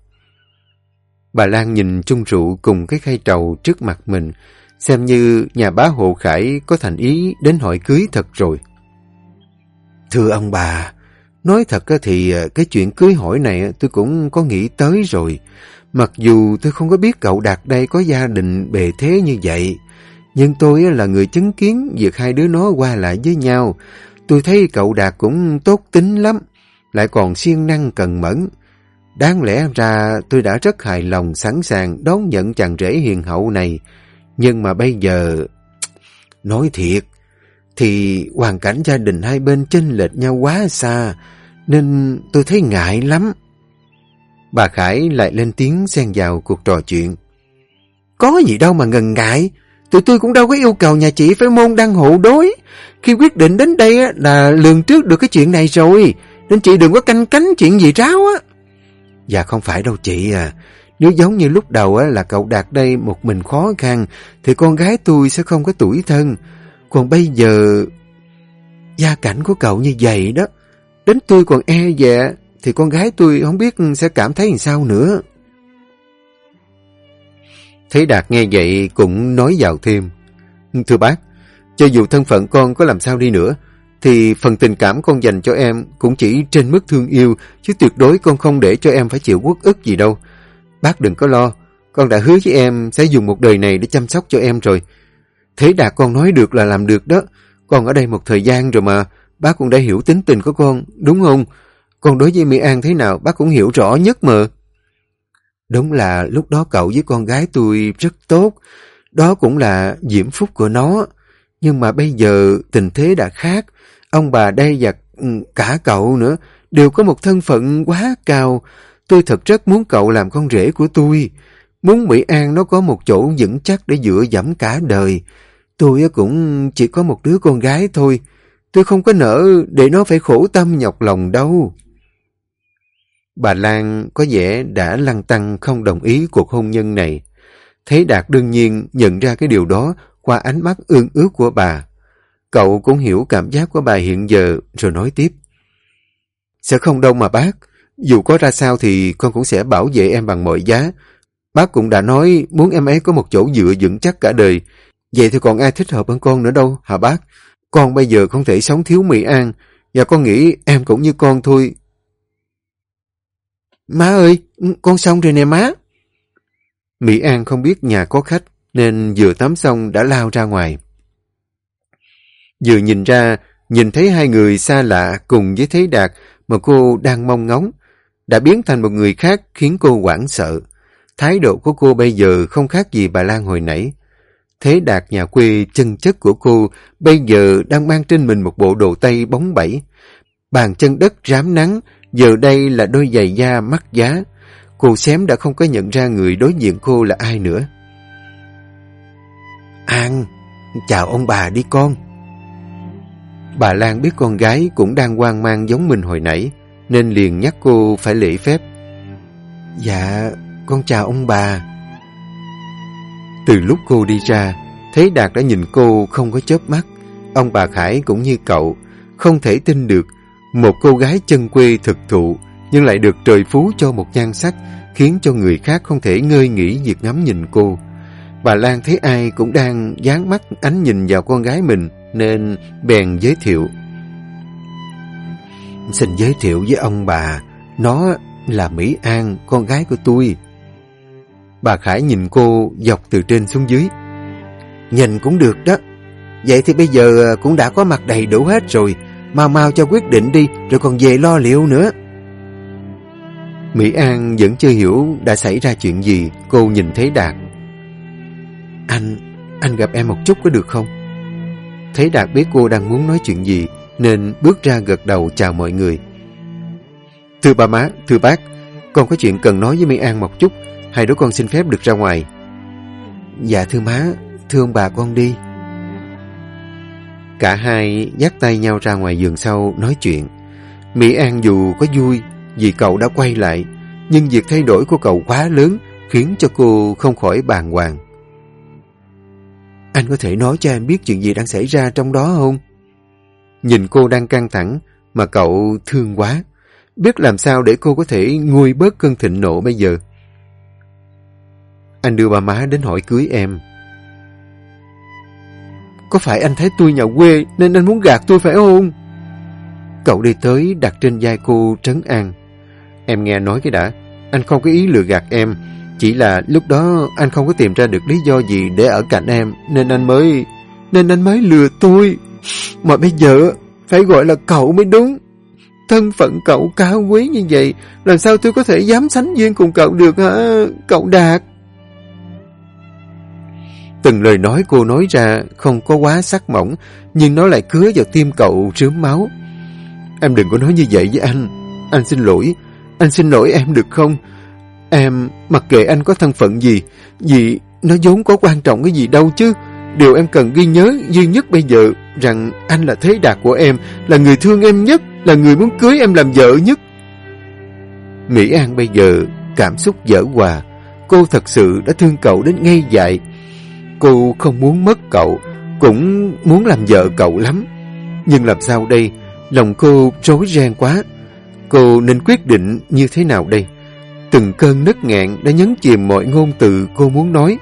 Bà Lan nhìn chung rượu cùng cái khay trầu trước mặt mình, xem như nhà bá hộ Khải có thành ý đến hỏi cưới thật rồi. Thưa ông bà, nói thật thì ờ, cái chuyện cưới hỏi này tôi cũng có nghĩ tới rồi. Mặc dù tôi không có biết cậu Đạt đây có gia đình bề thế như vậy, nhưng tôi là người chứng kiến việc hai đứa nó qua lại với nhau. Tôi thấy cậu Đạt cũng tốt tính lắm, lại còn siêng năng cần mẫn. Đáng lẽ ra tôi đã rất hài lòng sẵn sàng đón nhận chàng rể hiền hậu này. Nhưng mà bây giờ... <tsk> Nói thiệt, thì hoàn cảnh gia đình hai bên chênh lệch nhau quá xa, nên tôi thấy ngại lắm. Bà Khải lại lên tiếng xen vào cuộc trò chuyện. Có gì đâu mà ngần ngại, tụi tôi cũng đâu có yêu cầu nhà chị phải môn đăng hộ đối. Khi quyết định đến đây là lường trước được cái chuyện này rồi, nên chị đừng có canh cánh chuyện gì ráo á. Dạ không phải đâu chị à, nếu giống như lúc đầu á, là cậu Đạt đây một mình khó khăn, thì con gái tôi sẽ không có tuổi thân. Còn bây giờ, gia cảnh của cậu như vậy đó, đến tôi còn e dè, thì con gái tôi không biết sẽ cảm thấy làm sao nữa. Thấy Đạt nghe vậy cũng nói vào thêm. Thưa bác, cho dù thân phận con có làm sao đi nữa, thì phần tình cảm con dành cho em cũng chỉ trên mức thương yêu, chứ tuyệt đối con không để cho em phải chịu quốc ức gì đâu. Bác đừng có lo, con đã hứa với em sẽ dùng một đời này để chăm sóc cho em rồi. Thế Đạt con nói được là làm được đó. Con ở đây một thời gian rồi mà, bác cũng đã hiểu tính tình của con, đúng không? Con đối với Mỹ An thế nào bác cũng hiểu rõ nhất mà. Đúng là lúc đó cậu với con gái tôi rất tốt, đó cũng là diễm phúc của nó. Nhưng mà bây giờ tình thế đã khác, ông bà đây và ừ, cả cậu nữa đều có một thân phận quá cao. Tôi thật rất muốn cậu làm con rể của tôi. Muốn Mỹ An nó có một chỗ vững chắc để dựa dẫm cả đời. Tôi cũng chỉ có một đứa con gái thôi. Tôi không có nỡ để nó phải khổ tâm nhọc lòng đâu. Bà Lan có vẻ đã lăng tăng không đồng ý cuộc hôn nhân này. Thấy Đạt đương nhiên nhận ra cái điều đó qua ánh mắt ương ước của bà. Cậu cũng hiểu cảm giác của bà hiện giờ rồi nói tiếp. Sẽ không đâu mà bác. Dù có ra sao thì con cũng sẽ bảo vệ em bằng mọi giá. Bác cũng đã nói muốn em ấy có một chỗ dựa vững chắc cả đời. Vậy thì còn ai thích hợp hơn con nữa đâu, hả bác? Con bây giờ không thể sống thiếu Mỹ An. Và con nghĩ em cũng như con thôi. Má ơi, con xong rồi nè má. Mỹ An không biết nhà có khách, nên vừa tắm xong đã lao ra ngoài. Vừa nhìn ra, nhìn thấy hai người xa lạ cùng với Thế Đạt mà cô đang mong ngóng, đã biến thành một người khác khiến cô hoảng sợ. Thái độ của cô bây giờ không khác gì bà Lan hồi nãy. Thế Đạt nhà quê chân chất của cô bây giờ đang mang trên mình một bộ đồ tây bóng bẩy. Bàn chân đất rám nắng, giờ đây là đôi giày da mắt giá. Cô xém đã không có nhận ra người đối diện cô là ai nữa. An, chào ông bà đi con. Bà Lan biết con gái cũng đang hoang mang giống mình hồi nãy, nên liền nhắc cô phải lễ phép. Dạ, con chào ông bà. Từ lúc cô đi ra, thấy Đạt đã nhìn cô không có chớp mắt. Ông bà Khải cũng như cậu, không thể tin được một cô gái chân quê thực thụ nhưng lại được trời phú cho một nhan sắc khiến cho người khác không thể ngơi nghĩ việc ngắm nhìn cô. Bà Lan thấy ai cũng đang dán mắt ánh nhìn vào con gái mình nên bèn giới thiệu. Xin giới thiệu với ông bà, nó là Mỹ An, con gái của tôi. Bà Khải nhìn cô dọc từ trên xuống dưới. Nhìn cũng được đó. Vậy thì bây giờ à, cũng đã có mặt đầy đủ hết rồi. Mau mau cho quyết định đi rồi còn về lo liệu nữa. Mỹ An vẫn chưa hiểu đã xảy ra chuyện gì. Cô nhìn thấy Đạt. Anh, anh gặp em một chút có được không? Thấy Đạt biết cô đang muốn nói chuyện gì nên bước ra gật đầu chào mọi người. Thưa ba má, thưa bác, con có chuyện cần nói với Mỹ An một chút. Hai đứa con xin phép được ra ngoài. Dạ thưa má, thưa ông bà con đi. Cả hai dắt tay nhau ra ngoài giường sau nói chuyện. Mỹ An dù có vui vì cậu đã quay lại, nhưng việc thay đổi của cậu quá lớn khiến cho cô không khỏi bàng hoàng. Anh có thể nói cho em biết chuyện gì đang xảy ra trong đó không? Nhìn cô đang căng thẳng mà cậu thương quá. Biết làm sao để cô có thể nguôi bớt cơn thịnh nộ bây giờ. Anh đưa bà má đến hỏi cưới em. Có phải anh thấy tôi nhà quê nên anh muốn gạt tôi phải không? Cậu đi tới đặt trên vai cô trấn an. Em nghe nói cái đã, anh không có ý lừa gạt em. Chỉ là lúc đó anh không có tìm ra được lý do gì để ở cạnh em nên anh mới... nên anh mới lừa tôi. Mà bây giờ phải gọi là cậu mới đúng. Thân phận cậu cao quý như vậy, làm sao tôi có thể dám sánh duyên cùng cậu được hả, cậu Đạt? Từng lời nói cô nói ra không có quá sắc mỏng, nhưng nó lại cứa vào tim cậu rướm máu. Em đừng có nói như vậy với anh. Anh xin lỗi. Anh xin lỗi em được không? Em, mặc kệ anh có thân phận gì, vì nó vốn có quan trọng cái gì đâu chứ. Điều em cần ghi nhớ duy nhất bây giờ rằng anh là thế đạt của em, là người thương em nhất, là người muốn cưới em làm vợ nhất. Mỹ An bây giờ cảm xúc dở hòa. Cô thật sự đã thương cậu đến ngay dại. Cô không muốn mất cậu, cũng muốn làm vợ cậu lắm. Nhưng làm sao đây? Lòng cô rối ren quá. Cô nên quyết định như thế nào đây? Từng cơn nứt nghẹn đã nhấn chìm mọi ngôn từ cô muốn nói.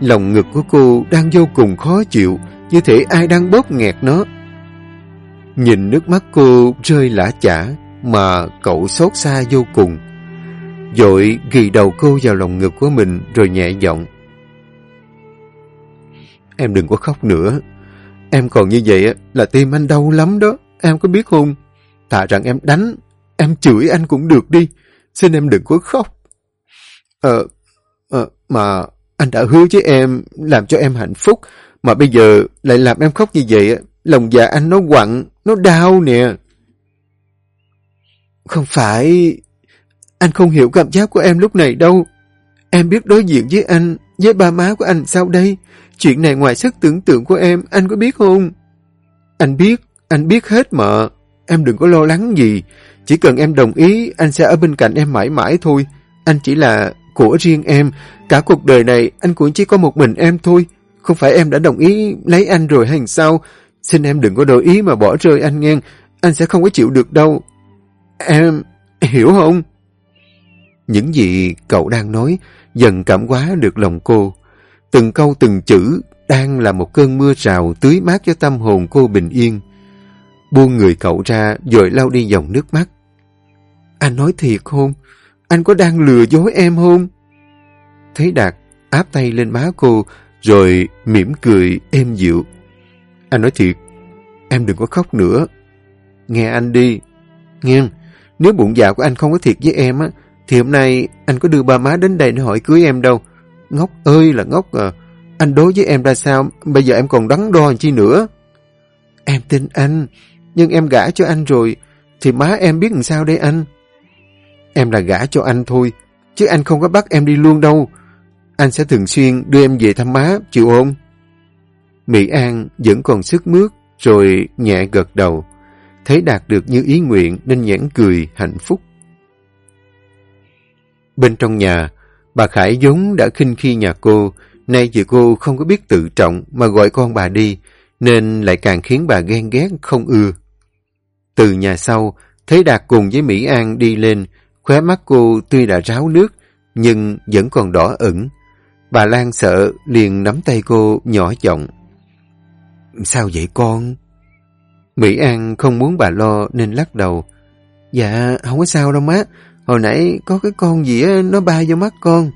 Lòng ngực của cô đang vô cùng khó chịu, như thể ai đang bóp nghẹt nó. Nhìn nước mắt cô rơi lã chả, mà cậu xót xa vô cùng. Dội ghi đầu cô vào lòng ngực của mình rồi nhẹ giọng. Em đừng có khóc nữa. Em còn như vậy là tim anh đau lắm đó. Em có biết không? Thà rằng em đánh, em chửi anh cũng được đi. Xin em đừng có khóc. Ờ, ờ, mà anh đã hứa với em làm cho em hạnh phúc. Mà bây giờ lại làm em khóc như vậy. Lòng dạ anh nó quặn, nó đau nè. Không phải... Anh không hiểu cảm giác của em lúc này đâu. Em biết đối diện với anh, với ba má của anh sao đây? Chuyện này ngoài sức tưởng tượng của em, anh có biết không? Anh biết, anh biết hết mà. Em đừng có lo lắng gì. Chỉ cần em đồng ý, anh sẽ ở bên cạnh em mãi mãi thôi. Anh chỉ là của riêng em. Cả cuộc đời này, anh cũng chỉ có một mình em thôi. Không phải em đã đồng ý lấy anh rồi hay sao? Xin em đừng có đổi ý mà bỏ rơi anh nghe. Anh sẽ không có chịu được đâu. Em hiểu không? Những gì cậu đang nói dần cảm hóa được lòng cô. Từng câu từng chữ đang là một cơn mưa rào tưới mát cho tâm hồn cô bình yên. Buông người cậu ra rồi lau đi dòng nước mắt. Anh nói thiệt không? Anh có đang lừa dối em không? Thấy Đạt áp tay lên má cô rồi mỉm cười êm dịu. Anh nói thiệt, em đừng có khóc nữa. Nghe anh đi. Nghe, nếu bụng dạ của anh không có thiệt với em á, thì hôm nay anh có đưa ba má đến đây để hỏi cưới em đâu. Ngốc ơi là ngốc à. Anh đối với em ra sao, bây giờ em còn đắn đo chi nữa. Em tin anh, nhưng em gả cho anh rồi, thì má em biết làm sao đây anh? Em là gả cho anh thôi, chứ anh không có bắt em đi luôn đâu. Anh sẽ thường xuyên đưa em về thăm má, chịu không? Mỹ An vẫn còn sức mướt, rồi nhẹ gật đầu. Thấy đạt được như ý nguyện nên nhãn cười, hạnh phúc. Bên trong nhà, bà Khải vốn đã khinh khi nhà cô, nay vì cô không có biết tự trọng mà gọi con bà đi, nên lại càng khiến bà ghen ghét không ưa. Từ nhà sau, thấy Đạt cùng với Mỹ An đi lên, khóe mắt cô tuy đã ráo nước, nhưng vẫn còn đỏ ửng. Bà Lan sợ, liền nắm tay cô nhỏ giọng. Sao vậy con? Mỹ An không muốn bà lo nên lắc đầu. Dạ, không có sao đâu má. Hồi nãy có cái con gì á, nó bay vô mắt con.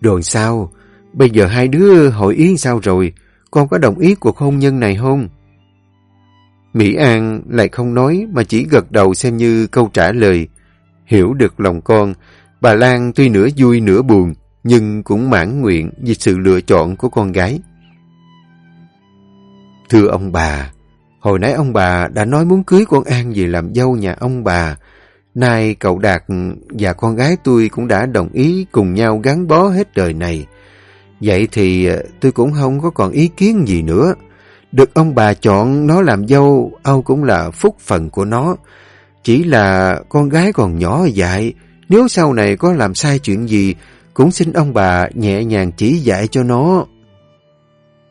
Rồi sao? Bây giờ hai đứa hội ý sao rồi? Con có đồng ý cuộc hôn nhân này không? Mỹ An lại không nói mà chỉ gật đầu xem như câu trả lời. Hiểu được lòng con, bà Lan tuy nửa vui nửa buồn, nhưng cũng mãn nguyện vì sự lựa chọn của con gái. Thưa ông bà, hồi nãy ông bà đã nói muốn cưới con An về làm dâu nhà ông bà, Nay cậu Đạt và con gái tôi cũng đã đồng ý cùng nhau gắn bó hết đời này. Vậy thì tôi cũng không có còn ý kiến gì nữa. Được ông bà chọn nó làm dâu, Âu cũng là phúc phần của nó. Chỉ là con gái còn nhỏ dại, nếu sau này có làm sai chuyện gì, cũng xin ông bà nhẹ nhàng chỉ dạy cho nó.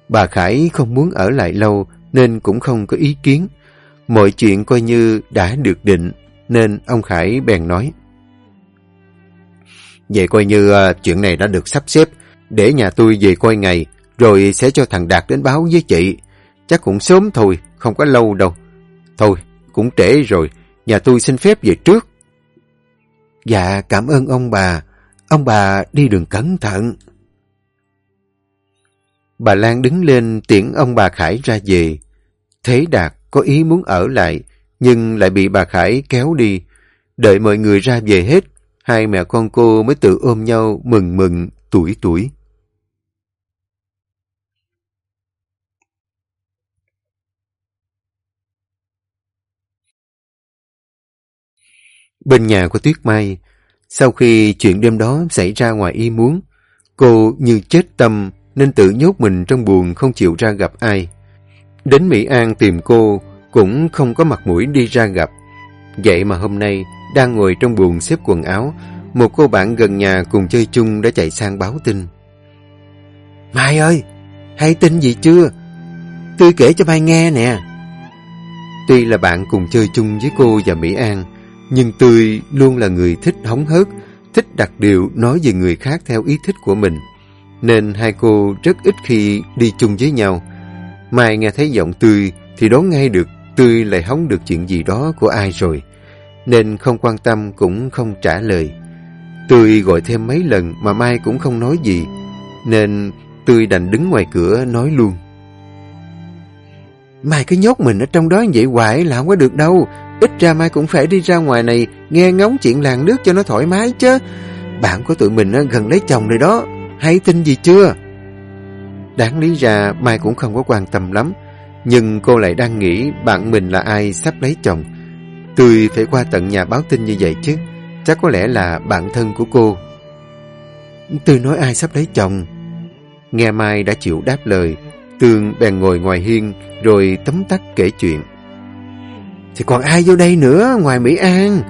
Bà Khải không muốn ở lại lâu nên cũng không có ý kiến. Mọi chuyện coi như đã được định nên ông Khải bèn nói. Vậy coi như à, chuyện này đã được sắp xếp để nhà tôi về coi ngày rồi sẽ cho thằng Đạt đến báo với chị. Chắc cũng sớm thôi, không có lâu đâu. Thôi, cũng trễ rồi, nhà tôi xin phép về trước. Dạ, cảm ơn ông bà. Ông bà đi đường cẩn thận. Bà Lan đứng lên tiễn ông bà Khải ra về. Thế Đạt có ý muốn ở lại, nhưng lại bị bà Khải kéo đi. Đợi mọi người ra về hết, hai mẹ con cô mới tự ôm nhau mừng mừng, tuổi tuổi. Bên nhà của Tuyết Mai, sau khi chuyện đêm đó xảy ra ngoài ý muốn, cô như chết tâm nên tự nhốt mình trong buồn không chịu ra gặp ai. Đến Mỹ An tìm cô cũng không có mặt mũi đi ra gặp. Vậy mà hôm nay, đang ngồi trong buồng xếp quần áo, một cô bạn gần nhà cùng chơi chung đã chạy sang báo tin. Mai ơi, hay tin gì chưa? Tôi kể cho Mai nghe nè. Tuy là bạn cùng chơi chung với cô và Mỹ An, nhưng Tươi luôn là người thích hóng hớt, thích đặt điều nói về người khác theo ý thích của mình. Nên hai cô rất ít khi đi chung với nhau. Mai nghe thấy giọng Tươi thì đoán ngay được Tươi lại hóng được chuyện gì đó của ai rồi. Nên không quan tâm cũng không trả lời. Tươi gọi thêm mấy lần mà Mai cũng không nói gì. Nên Tươi đành đứng ngoài cửa nói luôn. Mai cứ nhốt mình ở trong đó vậy hoài là không có được đâu. Ít ra mai cũng phải đi ra ngoài này, nghe ngóng chuyện làng nước cho nó thoải mái chứ. Bạn của tụi mình gần lấy chồng rồi đó. Hay tin gì chưa? Đáng lý ra Mai cũng không có quan tâm lắm. Nhưng cô lại đang nghĩ bạn mình là ai sắp lấy chồng. Tươi phải qua tận nhà báo tin như vậy chứ. Chắc có lẽ là bạn thân của cô. Tươi nói ai sắp lấy chồng. Nghe Mai đã chịu đáp lời. Tường bèn ngồi ngoài hiên, rồi tấm tắc kể chuyện. Thì còn ai vô đây nữa ngoài Mỹ An?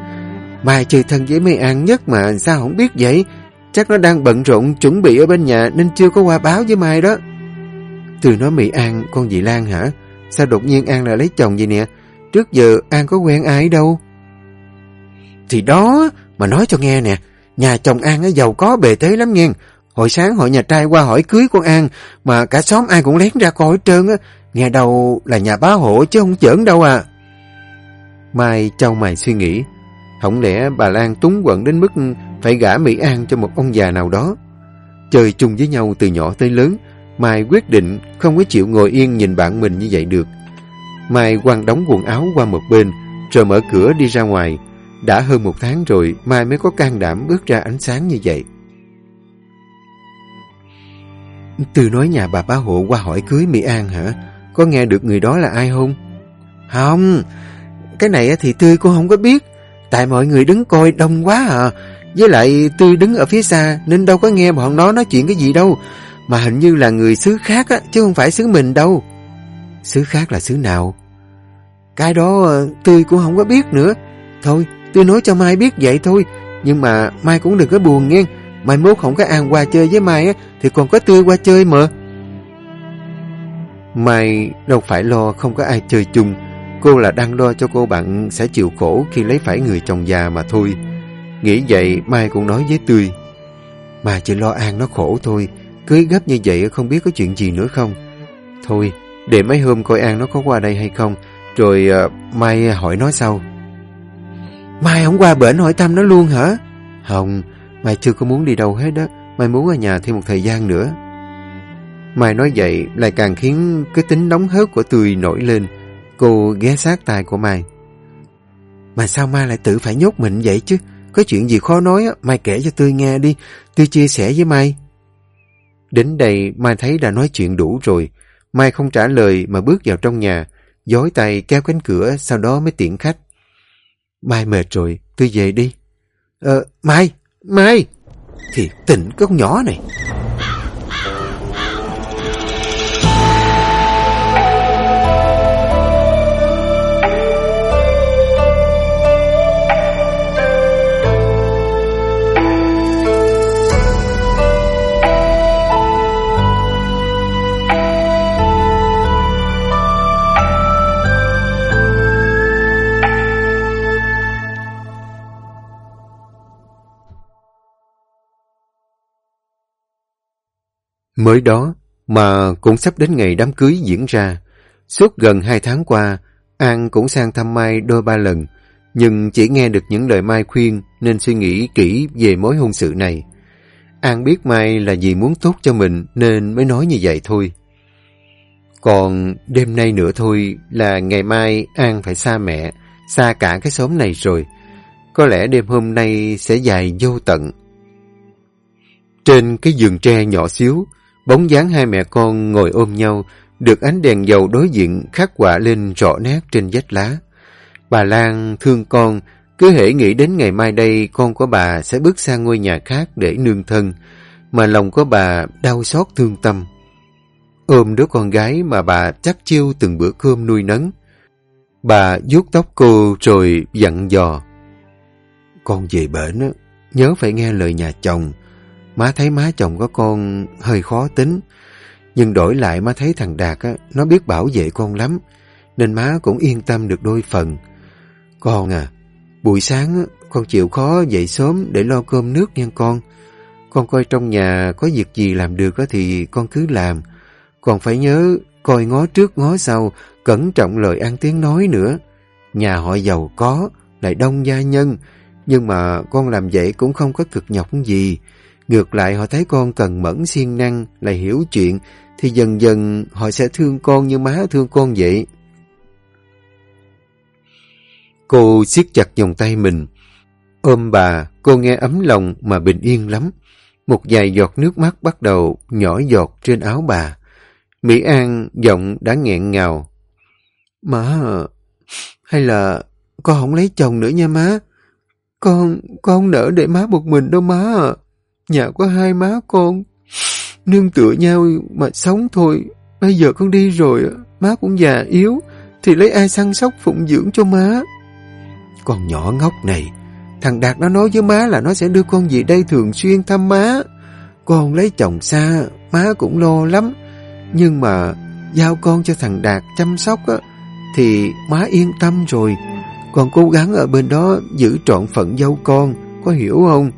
Mai chơi thân với Mỹ An nhất mà sao không biết vậy? Chắc nó đang bận rộn chuẩn bị ở bên nhà nên chưa có qua báo với Mai đó. Từ nói Mỹ An, con dì Lan hả? Sao đột nhiên An lại lấy chồng vậy nè? Trước giờ An có quen ai đâu? Thì đó, mà nói cho nghe nè, nhà chồng An nó giàu có bề thế lắm nghe. Hồi sáng hội nhà trai qua hỏi cưới con An, mà cả xóm ai cũng lén ra coi hết trơn á. Nghe đầu là nhà bá hộ chứ không chởn đâu à. Mai trao mày suy nghĩ. Không lẽ bà Lan túng quận đến mức phải gả Mỹ An cho một ông già nào đó? Chơi chung với nhau từ nhỏ tới lớn, Mai quyết định không có chịu ngồi yên nhìn bạn mình như vậy được. Mai quăng đóng quần áo qua một bên, rồi mở cửa đi ra ngoài. Đã hơn một tháng rồi, Mai mới có can đảm bước ra ánh sáng như vậy. Từ nói nhà bà bá hộ qua hỏi cưới Mỹ An hả? Có nghe được người đó là ai không? Không, cái này thì Tươi cũng không có biết. Tại mọi người đứng coi đông quá à. Với lại Tươi đứng ở phía xa nên đâu có nghe bọn nó nói chuyện cái gì đâu. Mà hình như là người xứ khác á, chứ không phải xứ mình đâu. Xứ khác là xứ nào? Cái đó ờ, Tươi cũng không có biết nữa. Thôi, tôi nói cho Mai biết vậy thôi. Nhưng mà Mai cũng đừng có buồn nghe. Mai mốt không có An qua chơi với Mai á, thì còn có Tươi qua chơi mà. Mai đâu phải lo không có ai chơi chung. Cô là đang lo cho cô bạn sẽ chịu khổ khi lấy phải người chồng già mà thôi. Nghĩ vậy Mai cũng nói với Tươi. Mà chỉ lo An nó khổ thôi. Cưới gấp như vậy không biết có chuyện gì nữa không. Thôi, để mấy hôm coi An nó có qua đây hay không. Rồi uh, Mai hỏi nó sau. Mai không qua bển hỏi thăm nó luôn hả? Không, Mai chưa có muốn đi đâu hết đó. Mai muốn ở nhà thêm một thời gian nữa. Mai nói vậy lại càng khiến cái tính nóng hớt của Tươi nổi lên. Cô ghé sát tai của Mai. Mà sao Mai lại tự phải nhốt mình vậy chứ? Có chuyện gì khó nói, Mai kể cho tôi nghe đi. Tôi chia sẻ với Mai. Đến đây Mai thấy đã nói chuyện đủ rồi. Mai không trả lời mà bước vào trong nhà, dối tay kéo cánh cửa, sau đó mới tiễn khách. Mai mệt rồi, tôi về đi. Ờ, Mai, Mai! Thì tỉnh con nhỏ này. Mới đó mà cũng sắp đến ngày đám cưới diễn ra. Suốt gần hai tháng qua, An cũng sang thăm Mai đôi ba lần, nhưng chỉ nghe được những lời Mai khuyên nên suy nghĩ kỹ về mối hôn sự này. An biết Mai là vì muốn tốt cho mình nên mới nói như vậy thôi. Còn đêm nay nữa thôi là ngày mai An phải xa mẹ, xa cả cái xóm này rồi. Có lẽ đêm hôm nay sẽ dài vô tận. Trên cái giường tre nhỏ xíu, Bóng dáng hai mẹ con ngồi ôm nhau, được ánh đèn dầu đối diện khắc họa lên rõ nét trên vách lá. Bà Lan thương con, cứ hễ nghĩ đến ngày mai đây con của bà sẽ bước sang ngôi nhà khác để nương thân, mà lòng của bà đau xót thương tâm. Ôm đứa con gái mà bà chắc chiêu từng bữa cơm nuôi nấng. Bà vuốt tóc cô rồi dặn dò. Con về bển nhớ phải nghe lời nhà chồng, Má thấy má chồng có con hơi khó tính, nhưng đổi lại má thấy thằng Đạt á, nó biết bảo vệ con lắm, nên má cũng yên tâm được đôi phần. Con à, buổi sáng á, con chịu khó dậy sớm để lo cơm nước nha con. Con coi trong nhà có việc gì làm được á, thì con cứ làm. Còn phải nhớ coi ngó trước ngó sau, cẩn trọng lời ăn tiếng nói nữa. Nhà họ giàu có, lại đông gia nhân, nhưng mà con làm vậy cũng không có cực nhọc gì. Ngược lại họ thấy con cần mẫn siêng năng, lại hiểu chuyện, thì dần dần họ sẽ thương con như má thương con vậy. Cô siết chặt vòng tay mình. Ôm bà, cô nghe ấm lòng mà bình yên lắm. Một vài giọt nước mắt bắt đầu nhỏ giọt trên áo bà. Mỹ An giọng đã nghẹn ngào. Má, hay là con không lấy chồng nữa nha má. Con, con không nỡ để má một mình đâu má Nhà có hai má con, nương tựa nhau mà sống thôi. Bây giờ con đi rồi, má cũng già yếu, thì lấy ai săn sóc phụng dưỡng cho má. Con nhỏ ngốc này, thằng Đạt nó nói với má là nó sẽ đưa con về đây thường xuyên thăm má. Con lấy chồng xa, má cũng lo lắm. Nhưng mà giao con cho thằng Đạt chăm sóc á, thì má yên tâm rồi. Còn cố gắng ở bên đó giữ trọn phận dâu con, có hiểu không?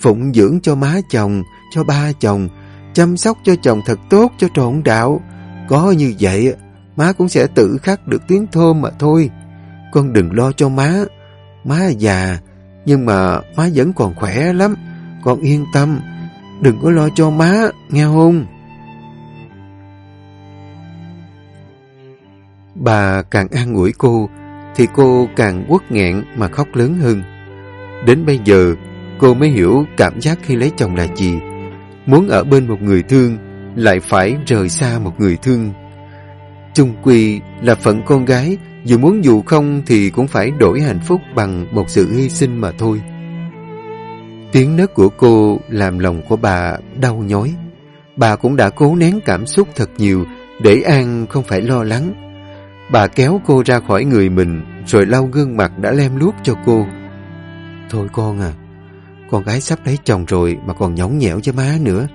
Phụng dưỡng cho má chồng, cho ba chồng, chăm sóc cho chồng thật tốt cho trọn đạo. Có như vậy, má cũng sẽ tự khắc được tiếng thơm mà thôi. Con đừng lo cho má. Má già, nhưng mà má vẫn còn khỏe lắm. Con yên tâm, đừng có lo cho má, nghe không? Bà càng an ủi cô, thì cô càng quất nghẹn mà khóc lớn hơn. Đến bây giờ, cô mới hiểu cảm giác khi lấy chồng là gì. Muốn ở bên một người thương, lại phải rời xa một người thương. Chung quy là phận con gái, dù muốn dù không thì cũng phải đổi hạnh phúc bằng một sự hy sinh mà thôi. Tiếng nấc của cô làm lòng của bà đau nhói. Bà cũng đã cố nén cảm xúc thật nhiều để An không phải lo lắng. Bà kéo cô ra khỏi người mình rồi lau gương mặt đã lem luốc cho cô. Thôi con à, con gái sắp lấy chồng rồi mà còn nhõng nhẽo với má nữa.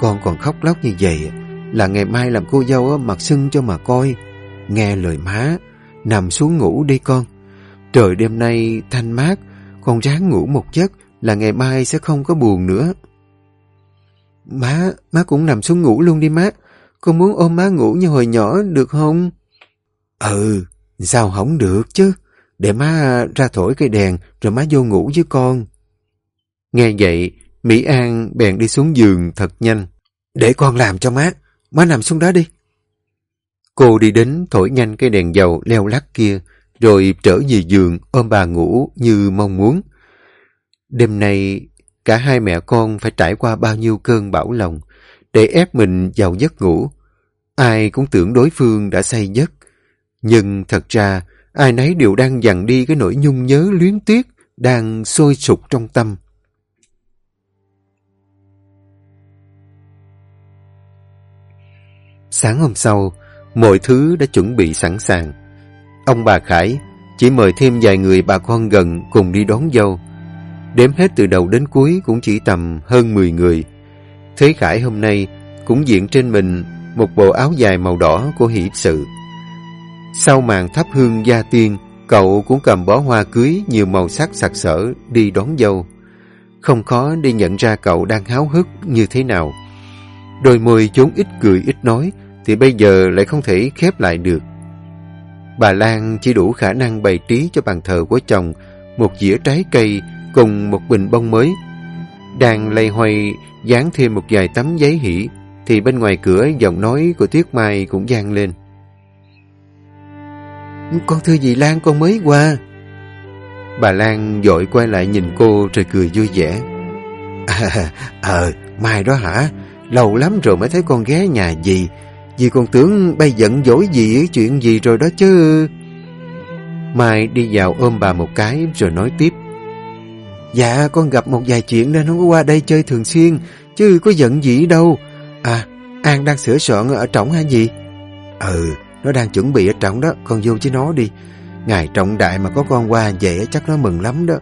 Con còn khóc lóc như vậy là ngày mai làm cô dâu mặc sưng cho mà coi. Nghe lời má, nằm xuống ngủ đi con. Trời đêm nay thanh mát, con ráng ngủ một giấc là ngày mai sẽ không có buồn nữa. Má, má cũng nằm xuống ngủ luôn đi má. Con muốn ôm má ngủ như hồi nhỏ được không? Ừ, sao không được chứ? Để má ra thổi cây đèn rồi má vô ngủ với con. Nghe vậy, Mỹ An bèn đi xuống giường thật nhanh. Để con làm cho má, má nằm xuống đó đi. Cô đi đến thổi nhanh cái đèn dầu leo lắc kia, rồi trở về giường ôm bà ngủ như mong muốn. Đêm nay, cả hai mẹ con phải trải qua bao nhiêu cơn bão lòng để ép mình vào giấc ngủ. Ai cũng tưởng đối phương đã say giấc. Nhưng thật ra, ai nấy đều đang dằn đi cái nỗi nhung nhớ luyến tiếc đang sôi sục trong tâm. Sáng hôm sau, mọi thứ đã chuẩn bị sẵn sàng. Ông bà Khải chỉ mời thêm vài người bà con gần cùng đi đón dâu. Đếm hết từ đầu đến cuối cũng chỉ tầm hơn 10 người. Thế Khải hôm nay cũng diện trên mình một bộ áo dài màu đỏ của hiệp sự. Sau màn thắp hương gia tiên, cậu cũng cầm bó hoa cưới nhiều màu sắc sặc sỡ đi đón dâu. Không khó đi nhận ra cậu đang háo hức như thế nào. Đôi môi vốn ít cười ít nói thì bây giờ lại không thể khép lại được. Bà Lan chỉ đủ khả năng bày trí cho bàn thờ của chồng một dĩa trái cây cùng một bình bông mới. Đang lay hoay dán thêm một vài tấm giấy hỷ thì bên ngoài cửa giọng nói của Tuyết Mai cũng vang lên. Con thưa dì Lan con mới qua. Bà Lan dội quay lại nhìn cô rồi cười vui vẻ. À, <laughs> ờ, Mai đó hả? Lâu lắm rồi mới thấy con ghé nhà dì. Dì còn tưởng bay giận dỗi gì chuyện gì rồi đó chứ. Mai đi vào ôm bà một cái rồi nói tiếp. Dạ con gặp một vài chuyện nên không có qua đây chơi thường xuyên chứ có giận gì đâu. À An đang sửa soạn ở trọng hay gì? Ừ nó đang chuẩn bị ở trọng đó con vô với nó đi. Ngày trọng đại mà có con qua vậy chắc nó mừng lắm đó.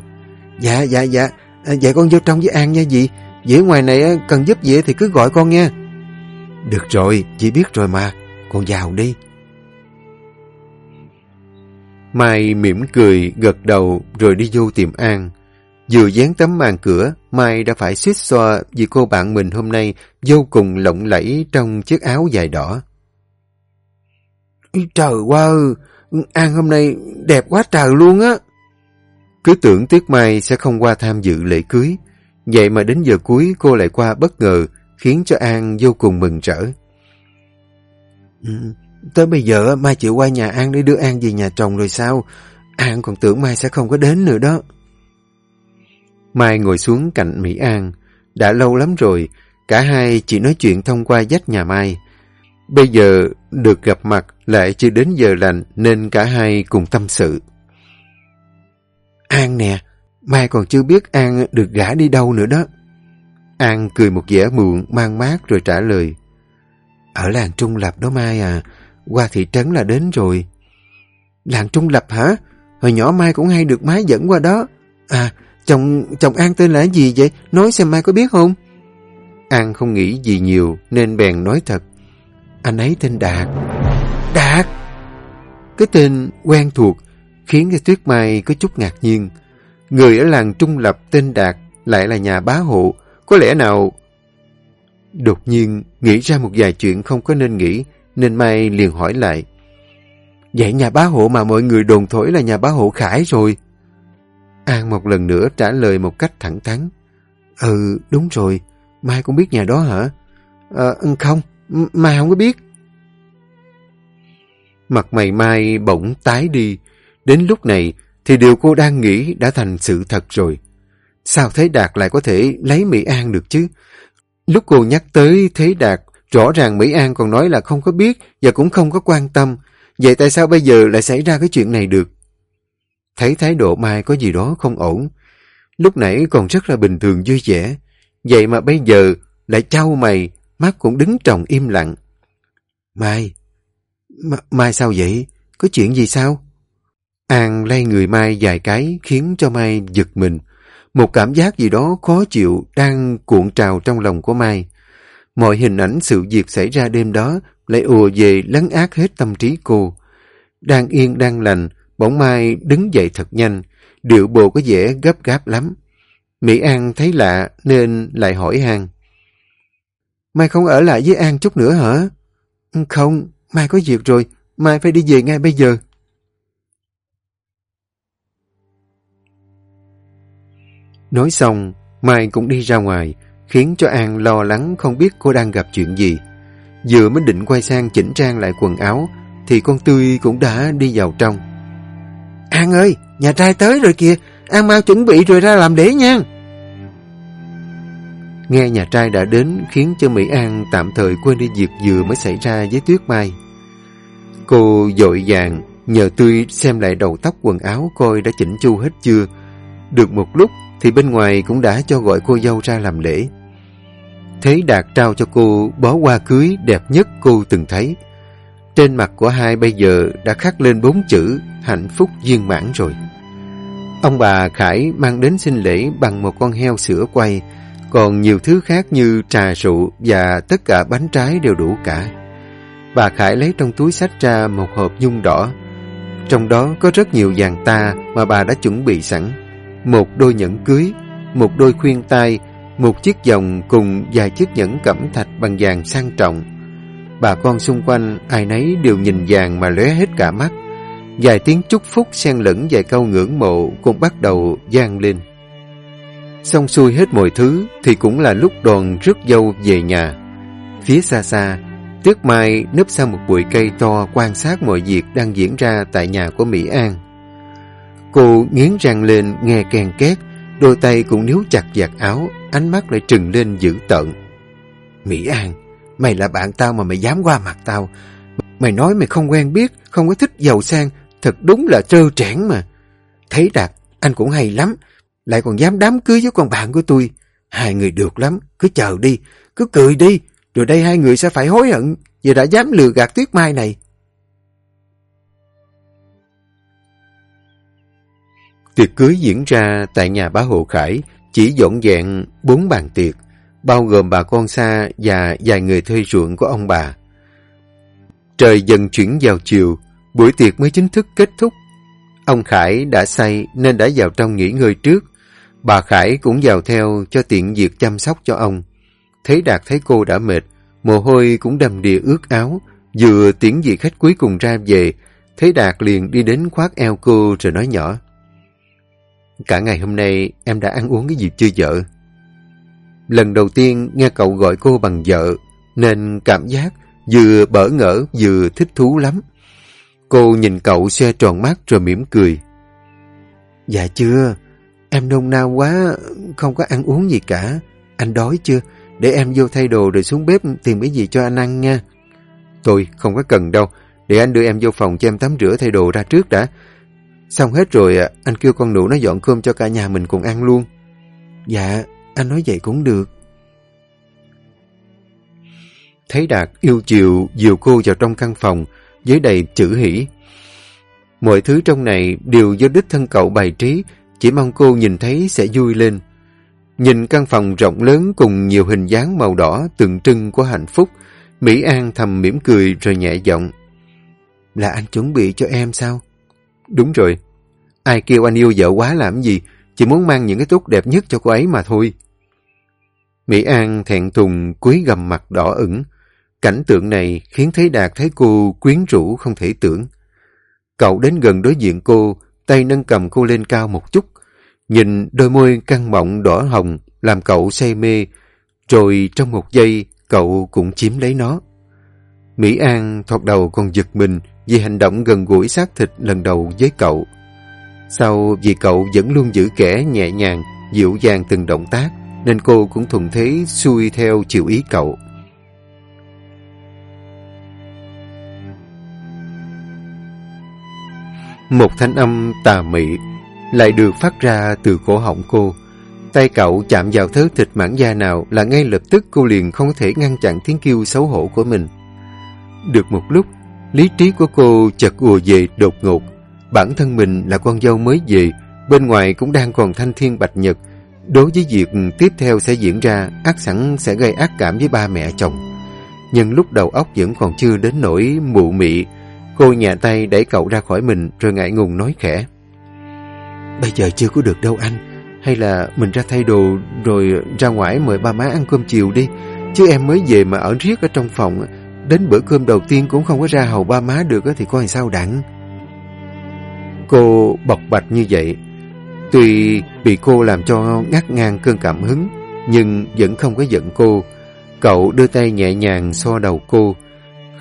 Dạ dạ dạ à, Vậy con vô trong với An nha dì ở ngoài này cần giúp gì thì cứ gọi con nha được rồi, chị biết rồi mà. Con vào đi. Mai mỉm cười, gật đầu rồi đi vô tìm An. Vừa dán tấm màn cửa, Mai đã phải suýt xoa vì cô bạn mình hôm nay vô cùng lộng lẫy trong chiếc áo dài đỏ. Trời quá An hôm nay đẹp quá trời luôn á. Cứ tưởng Tuyết Mai sẽ không qua tham dự lễ cưới. Vậy mà đến giờ cuối cô lại qua bất ngờ khiến cho An vô cùng mừng rỡ. Ừ, tới bây giờ Mai chịu qua nhà An để đưa An về nhà chồng rồi sao? An còn tưởng Mai sẽ không có đến nữa đó. Mai ngồi xuống cạnh Mỹ An. Đã lâu lắm rồi, cả hai chỉ nói chuyện thông qua dách nhà Mai. Bây giờ được gặp mặt lại chưa đến giờ lành nên cả hai cùng tâm sự. An nè, Mai còn chưa biết An được gả đi đâu nữa đó. An cười một vẻ mượn, mang mát rồi trả lời. Ở làng Trung Lập đó Mai à, qua thị trấn là đến rồi. Làng Trung Lập hả? Hồi nhỏ Mai cũng hay được Mai dẫn qua đó. À, chồng chồng An tên là gì vậy? Nói xem Mai có biết không? An không nghĩ gì nhiều nên bèn nói thật. Anh ấy tên Đạt. Đạt! Cái tên quen thuộc khiến cho Tuyết Mai có chút ngạc nhiên. Người ở làng Trung Lập tên Đạt lại là nhà bá hộ, có lẽ nào... Đột nhiên nghĩ ra một vài chuyện không có nên nghĩ, nên Mai liền hỏi lại. Vậy nhà bá hộ mà mọi người đồn thổi là nhà bá hộ Khải rồi. An một lần nữa trả lời một cách thẳng thắn. Ừ, đúng rồi. Mai cũng biết nhà đó hả? À, không, Mai không có biết. Mặt mày Mai bỗng tái đi. Đến lúc này thì điều cô đang nghĩ đã thành sự thật rồi. Sao Thế Đạt lại có thể lấy Mỹ An được chứ? Lúc cô nhắc tới Thế Đạt, rõ ràng Mỹ An còn nói là không có biết và cũng không có quan tâm. Vậy tại sao bây giờ lại xảy ra cái chuyện này được? Thấy thái độ Mai có gì đó không ổn. Lúc nãy còn rất là bình thường vui vẻ. Vậy mà bây giờ lại trao mày, mắt cũng đứng trồng im lặng. Mai, M Mai sao vậy? Có chuyện gì sao? An lay người Mai vài cái khiến cho Mai giật mình. Một cảm giác gì đó khó chịu đang cuộn trào trong lòng của Mai. Mọi hình ảnh sự việc xảy ra đêm đó lại ùa về lấn át hết tâm trí cô. Đang yên đang lành, bỗng Mai đứng dậy thật nhanh, điệu bộ có vẻ gấp gáp lắm. Mỹ An thấy lạ nên lại hỏi An. Mai không ở lại với An chút nữa hả? Không, Mai có việc rồi, Mai phải đi về ngay bây giờ. Nói xong, Mai cũng đi ra ngoài, khiến cho An lo lắng không biết cô đang gặp chuyện gì. Vừa mới định quay sang chỉnh trang lại quần áo, thì con Tươi cũng đã đi vào trong. An ơi, nhà trai tới rồi kìa, An mau chuẩn bị rồi ra làm lễ nha. Nghe nhà trai đã đến khiến cho Mỹ An tạm thời quên đi việc vừa mới xảy ra với Tuyết Mai. Cô dội vàng nhờ Tươi xem lại đầu tóc quần áo coi đã chỉnh chu hết chưa, Được một lúc thì bên ngoài cũng đã cho gọi cô dâu ra làm lễ. Thế Đạt trao cho cô bó hoa cưới đẹp nhất cô từng thấy. Trên mặt của hai bây giờ đã khắc lên bốn chữ hạnh phúc viên mãn rồi. Ông bà Khải mang đến xin lễ bằng một con heo sữa quay, còn nhiều thứ khác như trà rượu và tất cả bánh trái đều đủ cả. Bà Khải lấy trong túi sách ra một hộp nhung đỏ. Trong đó có rất nhiều vàng ta mà bà đã chuẩn bị sẵn. Một đôi nhẫn cưới, một đôi khuyên tai, một chiếc vòng cùng vài chiếc nhẫn cẩm thạch bằng vàng sang trọng. Bà con xung quanh ai nấy đều nhìn vàng mà lóe hết cả mắt. Vài tiếng chúc phúc xen lẫn vài câu ngưỡng mộ cũng bắt đầu gian lên. Xong xuôi hết mọi thứ thì cũng là lúc đoàn rước dâu về nhà. Phía xa xa, Tuyết Mai nấp sau một bụi cây to quan sát mọi việc đang diễn ra tại nhà của Mỹ An. Cô nghiến răng lên nghe kèn két, đôi tay cũng níu chặt giặt áo, ánh mắt lại trừng lên dữ tợn. Mỹ An, mày là bạn tao mà mày dám qua mặt tao. Mày nói mày không quen biết, không có thích giàu sang, thật đúng là trơ trẽn mà. Thấy Đạt, anh cũng hay lắm, lại còn dám đám cưới với con bạn của tôi. Hai người được lắm, cứ chờ đi, cứ cười đi, rồi đây hai người sẽ phải hối hận vì đã dám lừa gạt Tuyết Mai này. Tiệc cưới diễn ra tại nhà bá Hồ Khải chỉ dọn dẹn bốn bàn tiệc, bao gồm bà con xa và vài người thuê ruộng của ông bà. Trời dần chuyển vào chiều, buổi tiệc mới chính thức kết thúc. Ông Khải đã say nên đã vào trong nghỉ ngơi trước. Bà Khải cũng vào theo cho tiện việc chăm sóc cho ông. Thấy Đạt thấy cô đã mệt, mồ hôi cũng đầm đìa ướt áo, vừa tiễn vị khách cuối cùng ra về, thấy Đạt liền đi đến khoác eo cô rồi nói nhỏ. Cả ngày hôm nay em đã ăn uống cái gì chưa vợ? Lần đầu tiên nghe cậu gọi cô bằng vợ, nên cảm giác vừa bỡ ngỡ vừa thích thú lắm. Cô nhìn cậu xe tròn mắt rồi mỉm cười. Dạ chưa, em nôn nao quá, không có ăn uống gì cả. Anh đói chưa? Để em vô thay đồ rồi xuống bếp tìm cái gì cho anh ăn nha. Tôi không có cần đâu. Để anh đưa em vô phòng cho em tắm rửa thay đồ ra trước đã. Xong hết rồi à, anh kêu con nụ nó dọn cơm cho cả nhà mình cùng ăn luôn. Dạ, anh nói vậy cũng được. Thấy Đạt yêu chiều dìu cô vào trong căn phòng với đầy chữ hỷ. Mọi thứ trong này đều do đích thân cậu bày trí, chỉ mong cô nhìn thấy sẽ vui lên. Nhìn căn phòng rộng lớn cùng nhiều hình dáng màu đỏ tượng trưng của hạnh phúc, Mỹ An thầm mỉm cười rồi nhẹ giọng. Là anh chuẩn bị cho em sao? Đúng rồi. Ai kêu anh yêu vợ quá làm gì? Chỉ muốn mang những cái tốt đẹp nhất cho cô ấy mà thôi. Mỹ An thẹn thùng cúi gầm mặt đỏ ửng. Cảnh tượng này khiến Thế Đạt thấy cô quyến rũ không thể tưởng. Cậu đến gần đối diện cô, tay nâng cầm cô lên cao một chút, Nhìn đôi môi căng mọng đỏ hồng làm cậu say mê, rồi trong một giây cậu cũng chiếm lấy nó. Mỹ An thoạt đầu còn giật mình vì hành động gần gũi xác thịt lần đầu với cậu. Sau vì cậu vẫn luôn giữ kẻ nhẹ nhàng, dịu dàng từng động tác, nên cô cũng thuận thế xuôi theo chiều ý cậu. Một thanh âm tà mị lại được phát ra từ cổ họng cô. Tay cậu chạm vào thớ thịt mảng da nào là ngay lập tức cô liền không thể ngăn chặn tiếng kêu xấu hổ của mình. Được một lúc, lý trí của cô chợt ùa về đột ngột. Bản thân mình là con dâu mới về, bên ngoài cũng đang còn thanh thiên bạch nhật. Đối với việc tiếp theo sẽ diễn ra, ác sẵn sẽ gây ác cảm với ba mẹ chồng. Nhưng lúc đầu óc vẫn còn chưa đến nỗi mụ mị, cô nhà tay đẩy cậu ra khỏi mình rồi ngại ngùng nói khẽ. Bây giờ chưa có được đâu anh. Hay là mình ra thay đồ rồi ra ngoài mời ba má ăn cơm chiều đi. Chứ em mới về mà ở riết ở trong phòng. Đến bữa cơm đầu tiên cũng không có ra hầu ba má được thì coi sao đặng. Cô bộc bạch như vậy. Tuy bị cô làm cho ngắt ngang cơn cảm hứng, nhưng vẫn không có giận cô. Cậu đưa tay nhẹ nhàng so đầu cô,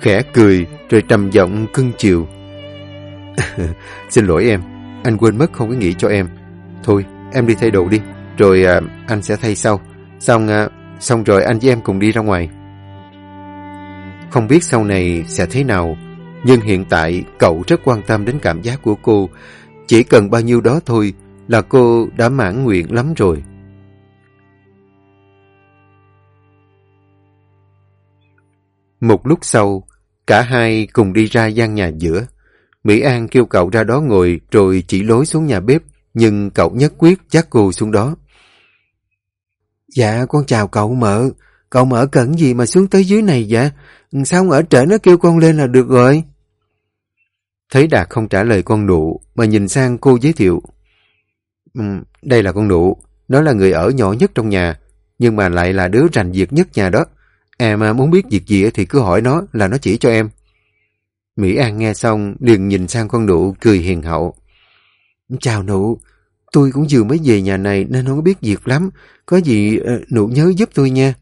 khẽ cười rồi trầm giọng cưng chiều. <laughs> Xin lỗi em, anh quên mất không có nghĩ cho em. Thôi, em đi thay đồ đi, rồi à, anh sẽ thay sau. Xong, à, xong rồi anh với em cùng đi ra ngoài. Không biết sau này sẽ thế nào, nhưng hiện tại cậu rất quan tâm đến cảm giác của cô. Chỉ cần bao nhiêu đó thôi, là cô đã mãn nguyện lắm rồi. Một lúc sau, cả hai cùng đi ra gian nhà giữa. Mỹ An kêu cậu ra đó ngồi rồi chỉ lối xuống nhà bếp, nhưng cậu nhất quyết dắt cô xuống đó. Dạ, con chào cậu mợ. Cậu mở cẩn gì mà xuống tới dưới này vậy? Sao ở trễ nó kêu con lên là được rồi? Thấy Đạt không trả lời con nụ, mà nhìn sang cô giới thiệu. Um, đây là con nụ, nó là người ở nhỏ nhất trong nhà, nhưng mà lại là đứa rành việc nhất nhà đó. Em à, muốn biết việc gì thì cứ hỏi nó là nó chỉ cho em. Mỹ An nghe xong liền nhìn sang con nụ cười hiền hậu. Chào nụ, tôi cũng vừa mới về nhà này nên không biết việc lắm. Có gì uh, nụ nhớ giúp tôi nha.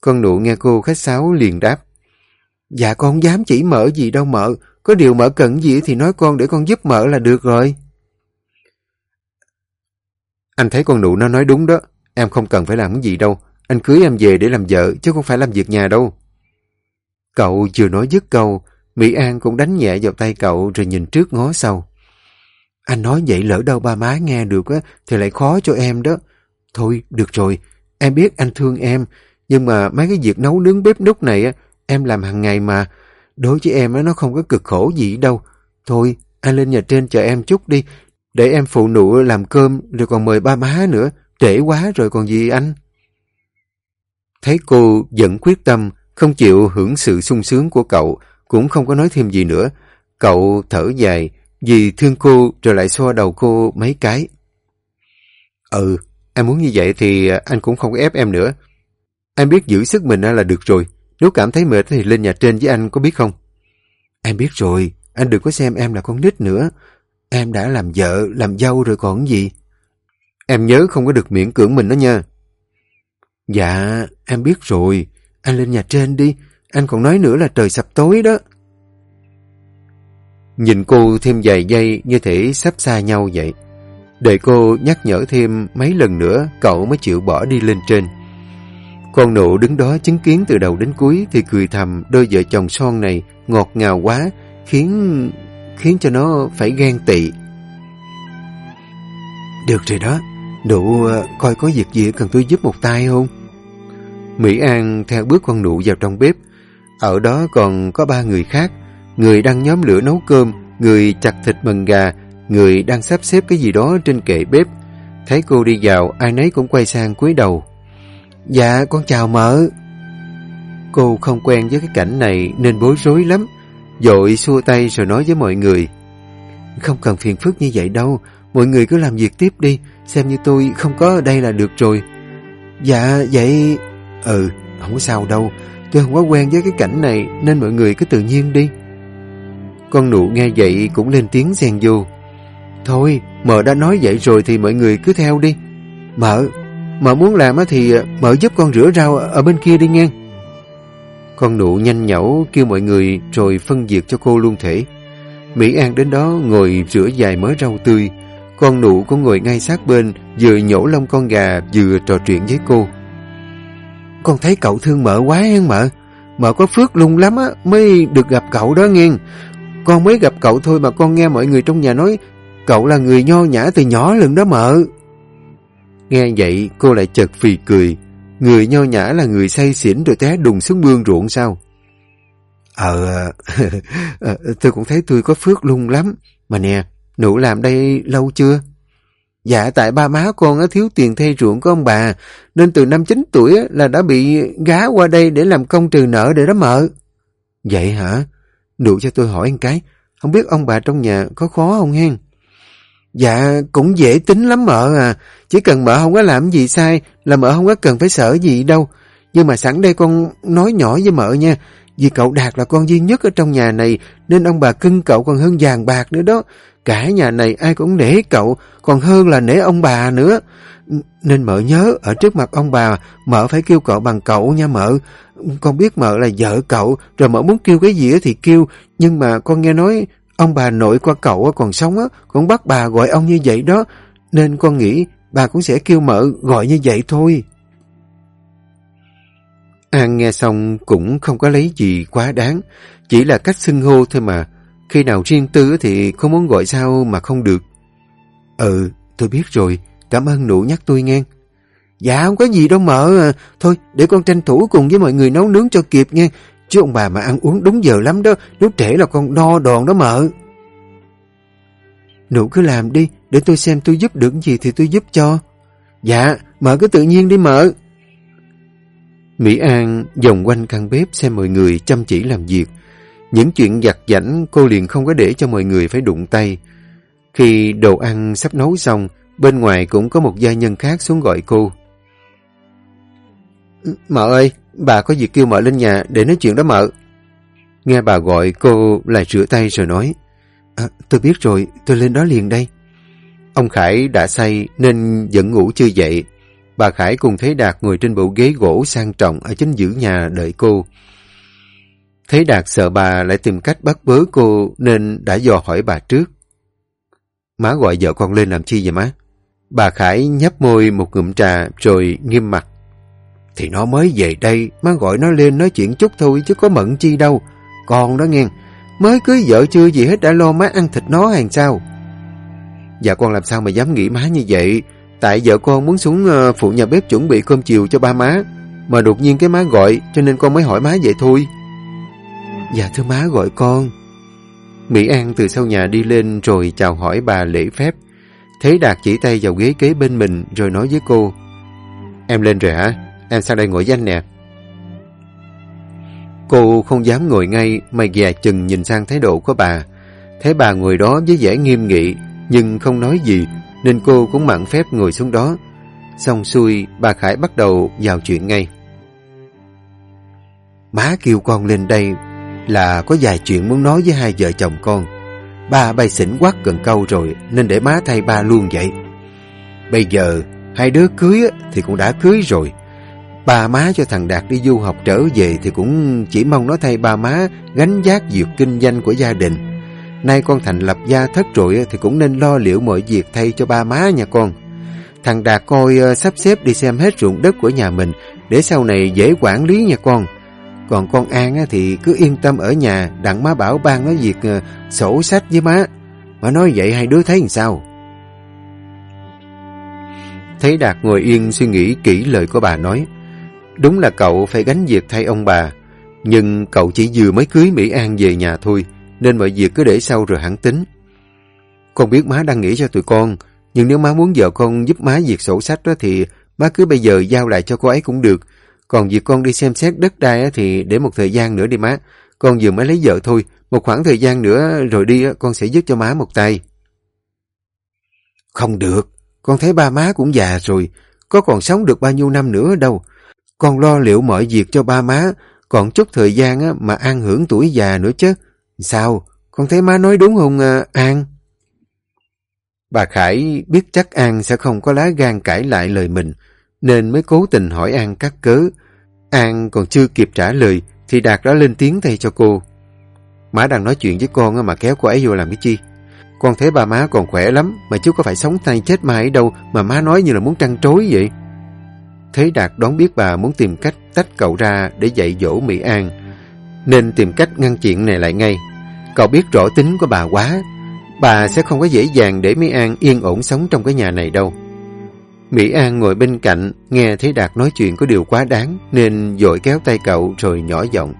Con nụ nghe cô khách sáo liền đáp. Dạ con không dám chỉ mở gì đâu mợ. Có điều mợ cần gì thì nói con để con giúp mợ là được rồi. Anh thấy con nụ nó nói đúng đó. Em không cần phải làm cái gì đâu. Anh cưới em về để làm vợ chứ không phải làm việc nhà đâu. Cậu vừa nói dứt câu, Mỹ An cũng đánh nhẹ vào tay cậu rồi nhìn trước ngó sau. Anh nói vậy lỡ đâu ba má nghe được á, thì lại khó cho em đó. Thôi, được rồi, em biết anh thương em, nhưng mà mấy cái việc nấu nướng bếp núc này á, em làm hàng ngày mà. Đối với em á, nó không có cực khổ gì đâu. Thôi, anh lên nhà trên chờ em chút đi, để em phụ nụ làm cơm rồi còn mời ba má nữa. Trễ quá rồi còn gì anh? Thấy cô vẫn quyết tâm, không chịu hưởng sự sung sướng của cậu, cũng không có nói thêm gì nữa. Cậu thở dài, vì thương cô rồi lại xoa đầu cô mấy cái. Ừ, em muốn như vậy thì anh cũng không ép em nữa. Em biết giữ sức mình là được rồi. Nếu cảm thấy mệt thì lên nhà trên với anh có biết không? Em biết rồi, anh đừng có xem em là con nít nữa. Em đã làm vợ, làm dâu rồi còn gì. Em nhớ không có được miễn cưỡng mình đó nha. Dạ, em biết rồi. Anh lên nhà trên đi. Anh còn nói nữa là trời sập tối đó. Nhìn cô thêm vài giây như thể sắp xa nhau vậy. Để cô nhắc nhở thêm mấy lần nữa cậu mới chịu bỏ đi lên trên. Con nụ đứng đó chứng kiến từ đầu đến cuối thì cười thầm đôi vợ chồng son này ngọt ngào quá khiến khiến cho nó phải ghen tị. Được rồi đó, nụ ờ, coi có việc gì cần tôi giúp một tay không? Mỹ An theo bước con nụ vào trong bếp. Ở đó còn có ba người khác. Người đang nhóm lửa nấu cơm, người chặt thịt mần gà, người đang sắp xếp cái gì đó trên kệ bếp. Thấy cô đi vào, ai nấy cũng quay sang cúi đầu. Dạ, con chào mợ. Cô không quen với cái cảnh này nên bối rối lắm. Dội xua tay rồi nói với mọi người. Không cần phiền phức như vậy đâu. Mọi người cứ làm việc tiếp đi. Xem như tôi không có ở đây là được rồi. Dạ, vậy... Ừ, không có sao đâu. Tôi không có quen với cái cảnh này nên mọi người cứ tự nhiên đi. Con nụ nghe vậy cũng lên tiếng xen vô. Thôi, mợ đã nói vậy rồi thì mọi người cứ theo đi. Mợ, mợ muốn làm thì ờ, mợ giúp con rửa rau ở bên kia đi nghe. Con nụ nhanh nhẩu kêu mọi người rồi phân diệt cho cô luôn thể. Mỹ An đến đó ngồi rửa dài mớ rau tươi. Con nụ cũng ngồi ngay sát bên, vừa nhổ lông con gà, vừa trò chuyện với cô. Con thấy cậu thương mợ quá hen mợ. Mợ có phước lung lắm á, mới được gặp cậu đó nghe. Con mới gặp cậu thôi mà con nghe mọi người trong nhà nói, cậu là người nho nhã từ nhỏ lần đó mợ. Nghe vậy cô lại chợt phì cười. Người nho nhã là người say xỉn rồi té đùng xuống mương ruộng sao? Ờ, <laughs> ờ tôi cũng thấy tôi có phước lung lắm. Mà nè, nụ làm đây lâu chưa? Dạ tại ba má con thiếu tiền thay ruộng của ông bà, nên từ năm 9 tuổi là đã bị gá qua đây để làm công trừ nợ để đó mợ. Vậy hả? Nụ cho tôi hỏi một cái, không biết ông bà trong nhà có khó không hen? Dạ cũng dễ tính lắm mợ à, chỉ cần mợ không có làm gì sai là mợ không có cần phải sợ gì đâu. Nhưng mà sẵn đây con nói nhỏ với mợ nha, vì cậu Đạt là con duy nhất ở trong nhà này nên ông bà cưng cậu còn hơn vàng bạc nữa đó. Cả nhà này ai cũng nể cậu, còn hơn là nể ông bà nữa. Nên mợ nhớ, ở trước mặt ông bà, mợ phải kêu cậu bằng cậu nha mợ. Con biết mợ là vợ cậu, rồi mợ muốn kêu cái gì thì kêu. Nhưng mà con nghe nói, ông bà nội qua cậu còn sống á, cũng bắt bà gọi ông như vậy đó. Nên con nghĩ bà cũng sẽ kêu mợ gọi như vậy thôi. An nghe xong cũng không có lấy gì quá đáng, chỉ là cách xưng hô thôi mà. Khi nào riêng tư thì không muốn gọi sao mà không được. Ừ, tôi biết rồi, cảm ơn nụ nhắc tôi nghe. Dạ không có gì đâu mợ. À. Thôi để con tranh thủ cùng với mọi người nấu nướng cho kịp nghe. Chứ ông bà mà ăn uống đúng giờ lắm đó. Lúc trễ là con no đòn đó mợ. Nụ cứ làm đi. Để tôi xem tôi giúp được gì thì tôi giúp cho. Dạ, mợ cứ tự nhiên đi mợ. Mỹ An vòng quanh căn bếp xem mọi người chăm chỉ làm việc. Những chuyện giặt giảnh cô liền không có để cho mọi người phải đụng tay. Khi đồ ăn sắp nấu xong, bên ngoài cũng có một gia nhân khác xuống gọi cô. Mợ ơi, bà có việc kêu mợ lên nhà để nói chuyện đó mợ. Nghe bà gọi cô lại rửa tay rồi nói à, Tôi biết rồi, tôi lên đó liền đây. Ông Khải đã say nên vẫn ngủ chưa dậy. Bà Khải cùng Thế Đạt ngồi trên bộ ghế gỗ sang trọng ở chính giữa nhà đợi cô. Thế Đạt sợ bà lại tìm cách bắt bớ cô nên đã dò hỏi bà trước. Má gọi vợ con lên làm chi vậy má? Bà Khải nhấp môi một ngụm trà rồi nghiêm mặt. Thì nó mới về đây, má gọi nó lên nói chuyện chút thôi chứ có mận chi đâu. Con đó nghe, mới cưới vợ chưa gì hết đã lo má ăn thịt nó hàng sao. Dạ con làm sao mà dám nghĩ má như vậy? Tại vợ con muốn xuống ờ, phụ nhà bếp chuẩn bị cơm chiều cho ba má. Mà đột nhiên cái má gọi cho nên con mới hỏi má vậy thôi. Dạ thưa má gọi con. Mỹ An từ sau nhà đi lên rồi chào hỏi bà lễ phép. Thế Đạt chỉ tay vào ghế kế bên mình rồi nói với cô. Em lên rồi hả? Em sang đây ngồi với anh nè. Cô không dám ngồi ngay mà dè chừng nhìn sang thái độ của bà. Thấy bà ngồi đó với vẻ nghiêm nghị, nhưng không nói gì, nên cô cũng mặn phép ngồi xuống đó. Xong xuôi, bà Khải bắt đầu vào chuyện ngay. Má kêu con lên đây là có vài chuyện muốn nói với hai vợ chồng con. Ba bay xỉn quát gần câu rồi nên để má thay ba luôn vậy. Bây giờ hai đứa cưới thì cũng đã cưới rồi. Ba má cho thằng Đạt đi du học trở về thì cũng chỉ mong nó thay ba má gánh giác việc kinh doanh của gia đình. Nay con thành lập gia thất rồi thì cũng nên lo liệu mọi việc thay cho ba má nha con. Thằng Đạt coi ờ, sắp xếp đi xem hết ruộng đất của nhà mình để sau này dễ quản lý nha con. Còn con An thì cứ yên tâm ở nhà, đặng má bảo ban nói việc ờ, sổ sách với má. Má nói vậy hai đứa thấy làm sao? Thấy Đạt ngồi yên suy nghĩ kỹ lời của bà nói. Đúng là cậu phải gánh việc thay ông bà. Nhưng cậu chỉ vừa mới cưới Mỹ An về nhà thôi, nên mọi việc cứ để sau rồi hẳn tính. Con biết má đang nghĩ cho tụi con, nhưng nếu má muốn vợ con giúp má việc sổ sách đó thì má cứ bây giờ giao lại cho cô ấy cũng được. Còn việc con đi xem xét đất đai thì để một thời gian nữa đi má. Con vừa mới lấy vợ thôi, một khoảng thời gian nữa rồi đi con sẽ giúp cho má một tay. Không được, con thấy ba má cũng già rồi, có còn sống được bao nhiêu năm nữa đâu. Con lo liệu mọi việc cho ba má, còn chút thời gian mà an hưởng tuổi già nữa chứ. Sao? Con thấy má nói đúng không à, An? Bà Khải biết chắc An sẽ không có lá gan cãi lại lời mình, nên mới cố tình hỏi An các cớ. An còn chưa kịp trả lời, thì Đạt đã lên tiếng thay cho cô. Má đang nói chuyện với con mà kéo cô ấy vô làm cái chi? Con thấy ba má còn khỏe lắm, mà chứ có phải sống tay chết mai đâu mà má nói như là muốn trăng trối vậy. Thế Đạt đoán biết bà muốn tìm cách tách cậu ra để dạy dỗ Mỹ An, nên tìm cách ngăn chuyện này lại ngay. Cậu biết rõ tính của bà quá, bà sẽ không có dễ dàng để Mỹ An yên ổn sống trong cái nhà này đâu. Mỹ An ngồi bên cạnh, nghe thấy Đạt nói chuyện có điều quá đáng, nên dội kéo tay cậu rồi nhỏ giọng.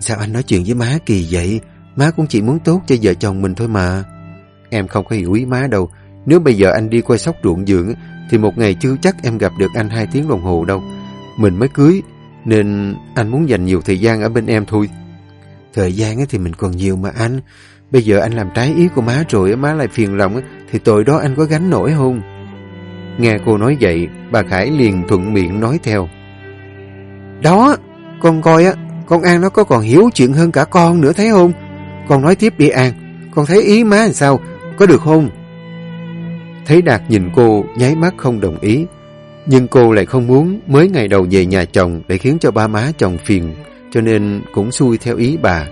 Sao anh nói chuyện với má kỳ vậy? Má cũng chỉ muốn tốt cho vợ chồng mình thôi mà. Em không có hiểu ý má đâu. Nếu bây giờ anh đi quay sóc ruộng dưỡng, thì một ngày chưa chắc em gặp được anh hai tiếng đồng hồ đâu. Mình mới cưới, nên anh muốn dành nhiều thời gian ở bên em thôi. Thời gian thì mình còn nhiều mà anh. Bây giờ anh làm trái ý của má rồi, má lại phiền lòng, thì tội đó anh có gánh nổi không? Nghe cô nói vậy, bà Khải liền thuận miệng nói theo. Đó, con coi á, con An nó có còn hiểu chuyện hơn cả con nữa thấy không? Con nói tiếp đi An, con thấy ý má làm sao, có được không? Thấy Đạt nhìn cô, nháy mắt không đồng ý. Nhưng cô lại không muốn mới ngày đầu về nhà chồng để khiến cho ba má chồng phiền, cho nên cũng xui theo ý bà.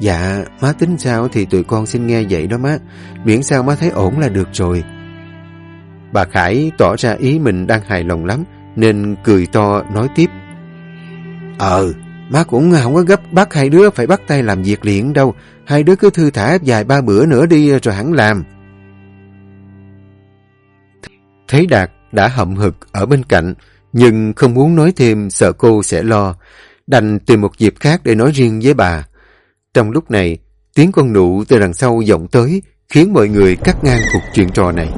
Dạ, má tính sao thì tụi con xin nghe vậy đó má, miễn sao má thấy ổn là được rồi. Bà Khải tỏ ra ý mình đang hài lòng lắm, nên cười to nói tiếp. Ờ, má cũng không có gấp bắt hai đứa phải bắt tay làm việc liền đâu, hai đứa cứ thư thả vài ba bữa nữa đi rồi hẳn làm. Thấy Đạt đã hậm hực ở bên cạnh, nhưng không muốn nói thêm sợ cô sẽ lo, đành tìm một dịp khác để nói riêng với bà. Trong lúc này, tiếng con nụ từ đằng sau vọng tới, khiến mọi người cắt ngang cuộc chuyện trò này.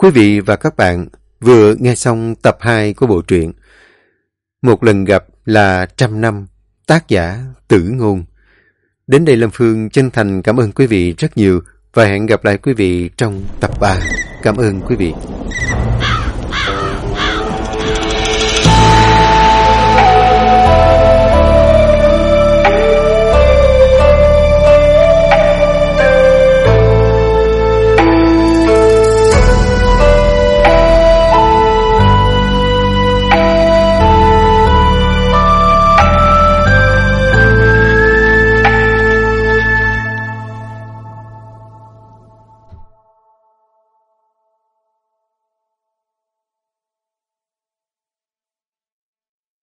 Quý vị và các bạn vừa nghe xong tập 2 của bộ truyện Một lần gặp là trăm năm, tác giả Tử Ngôn. Đến đây Lâm Phương chân thành cảm ơn quý vị rất nhiều và hẹn gặp lại quý vị trong tập 3. Cảm ơn quý vị.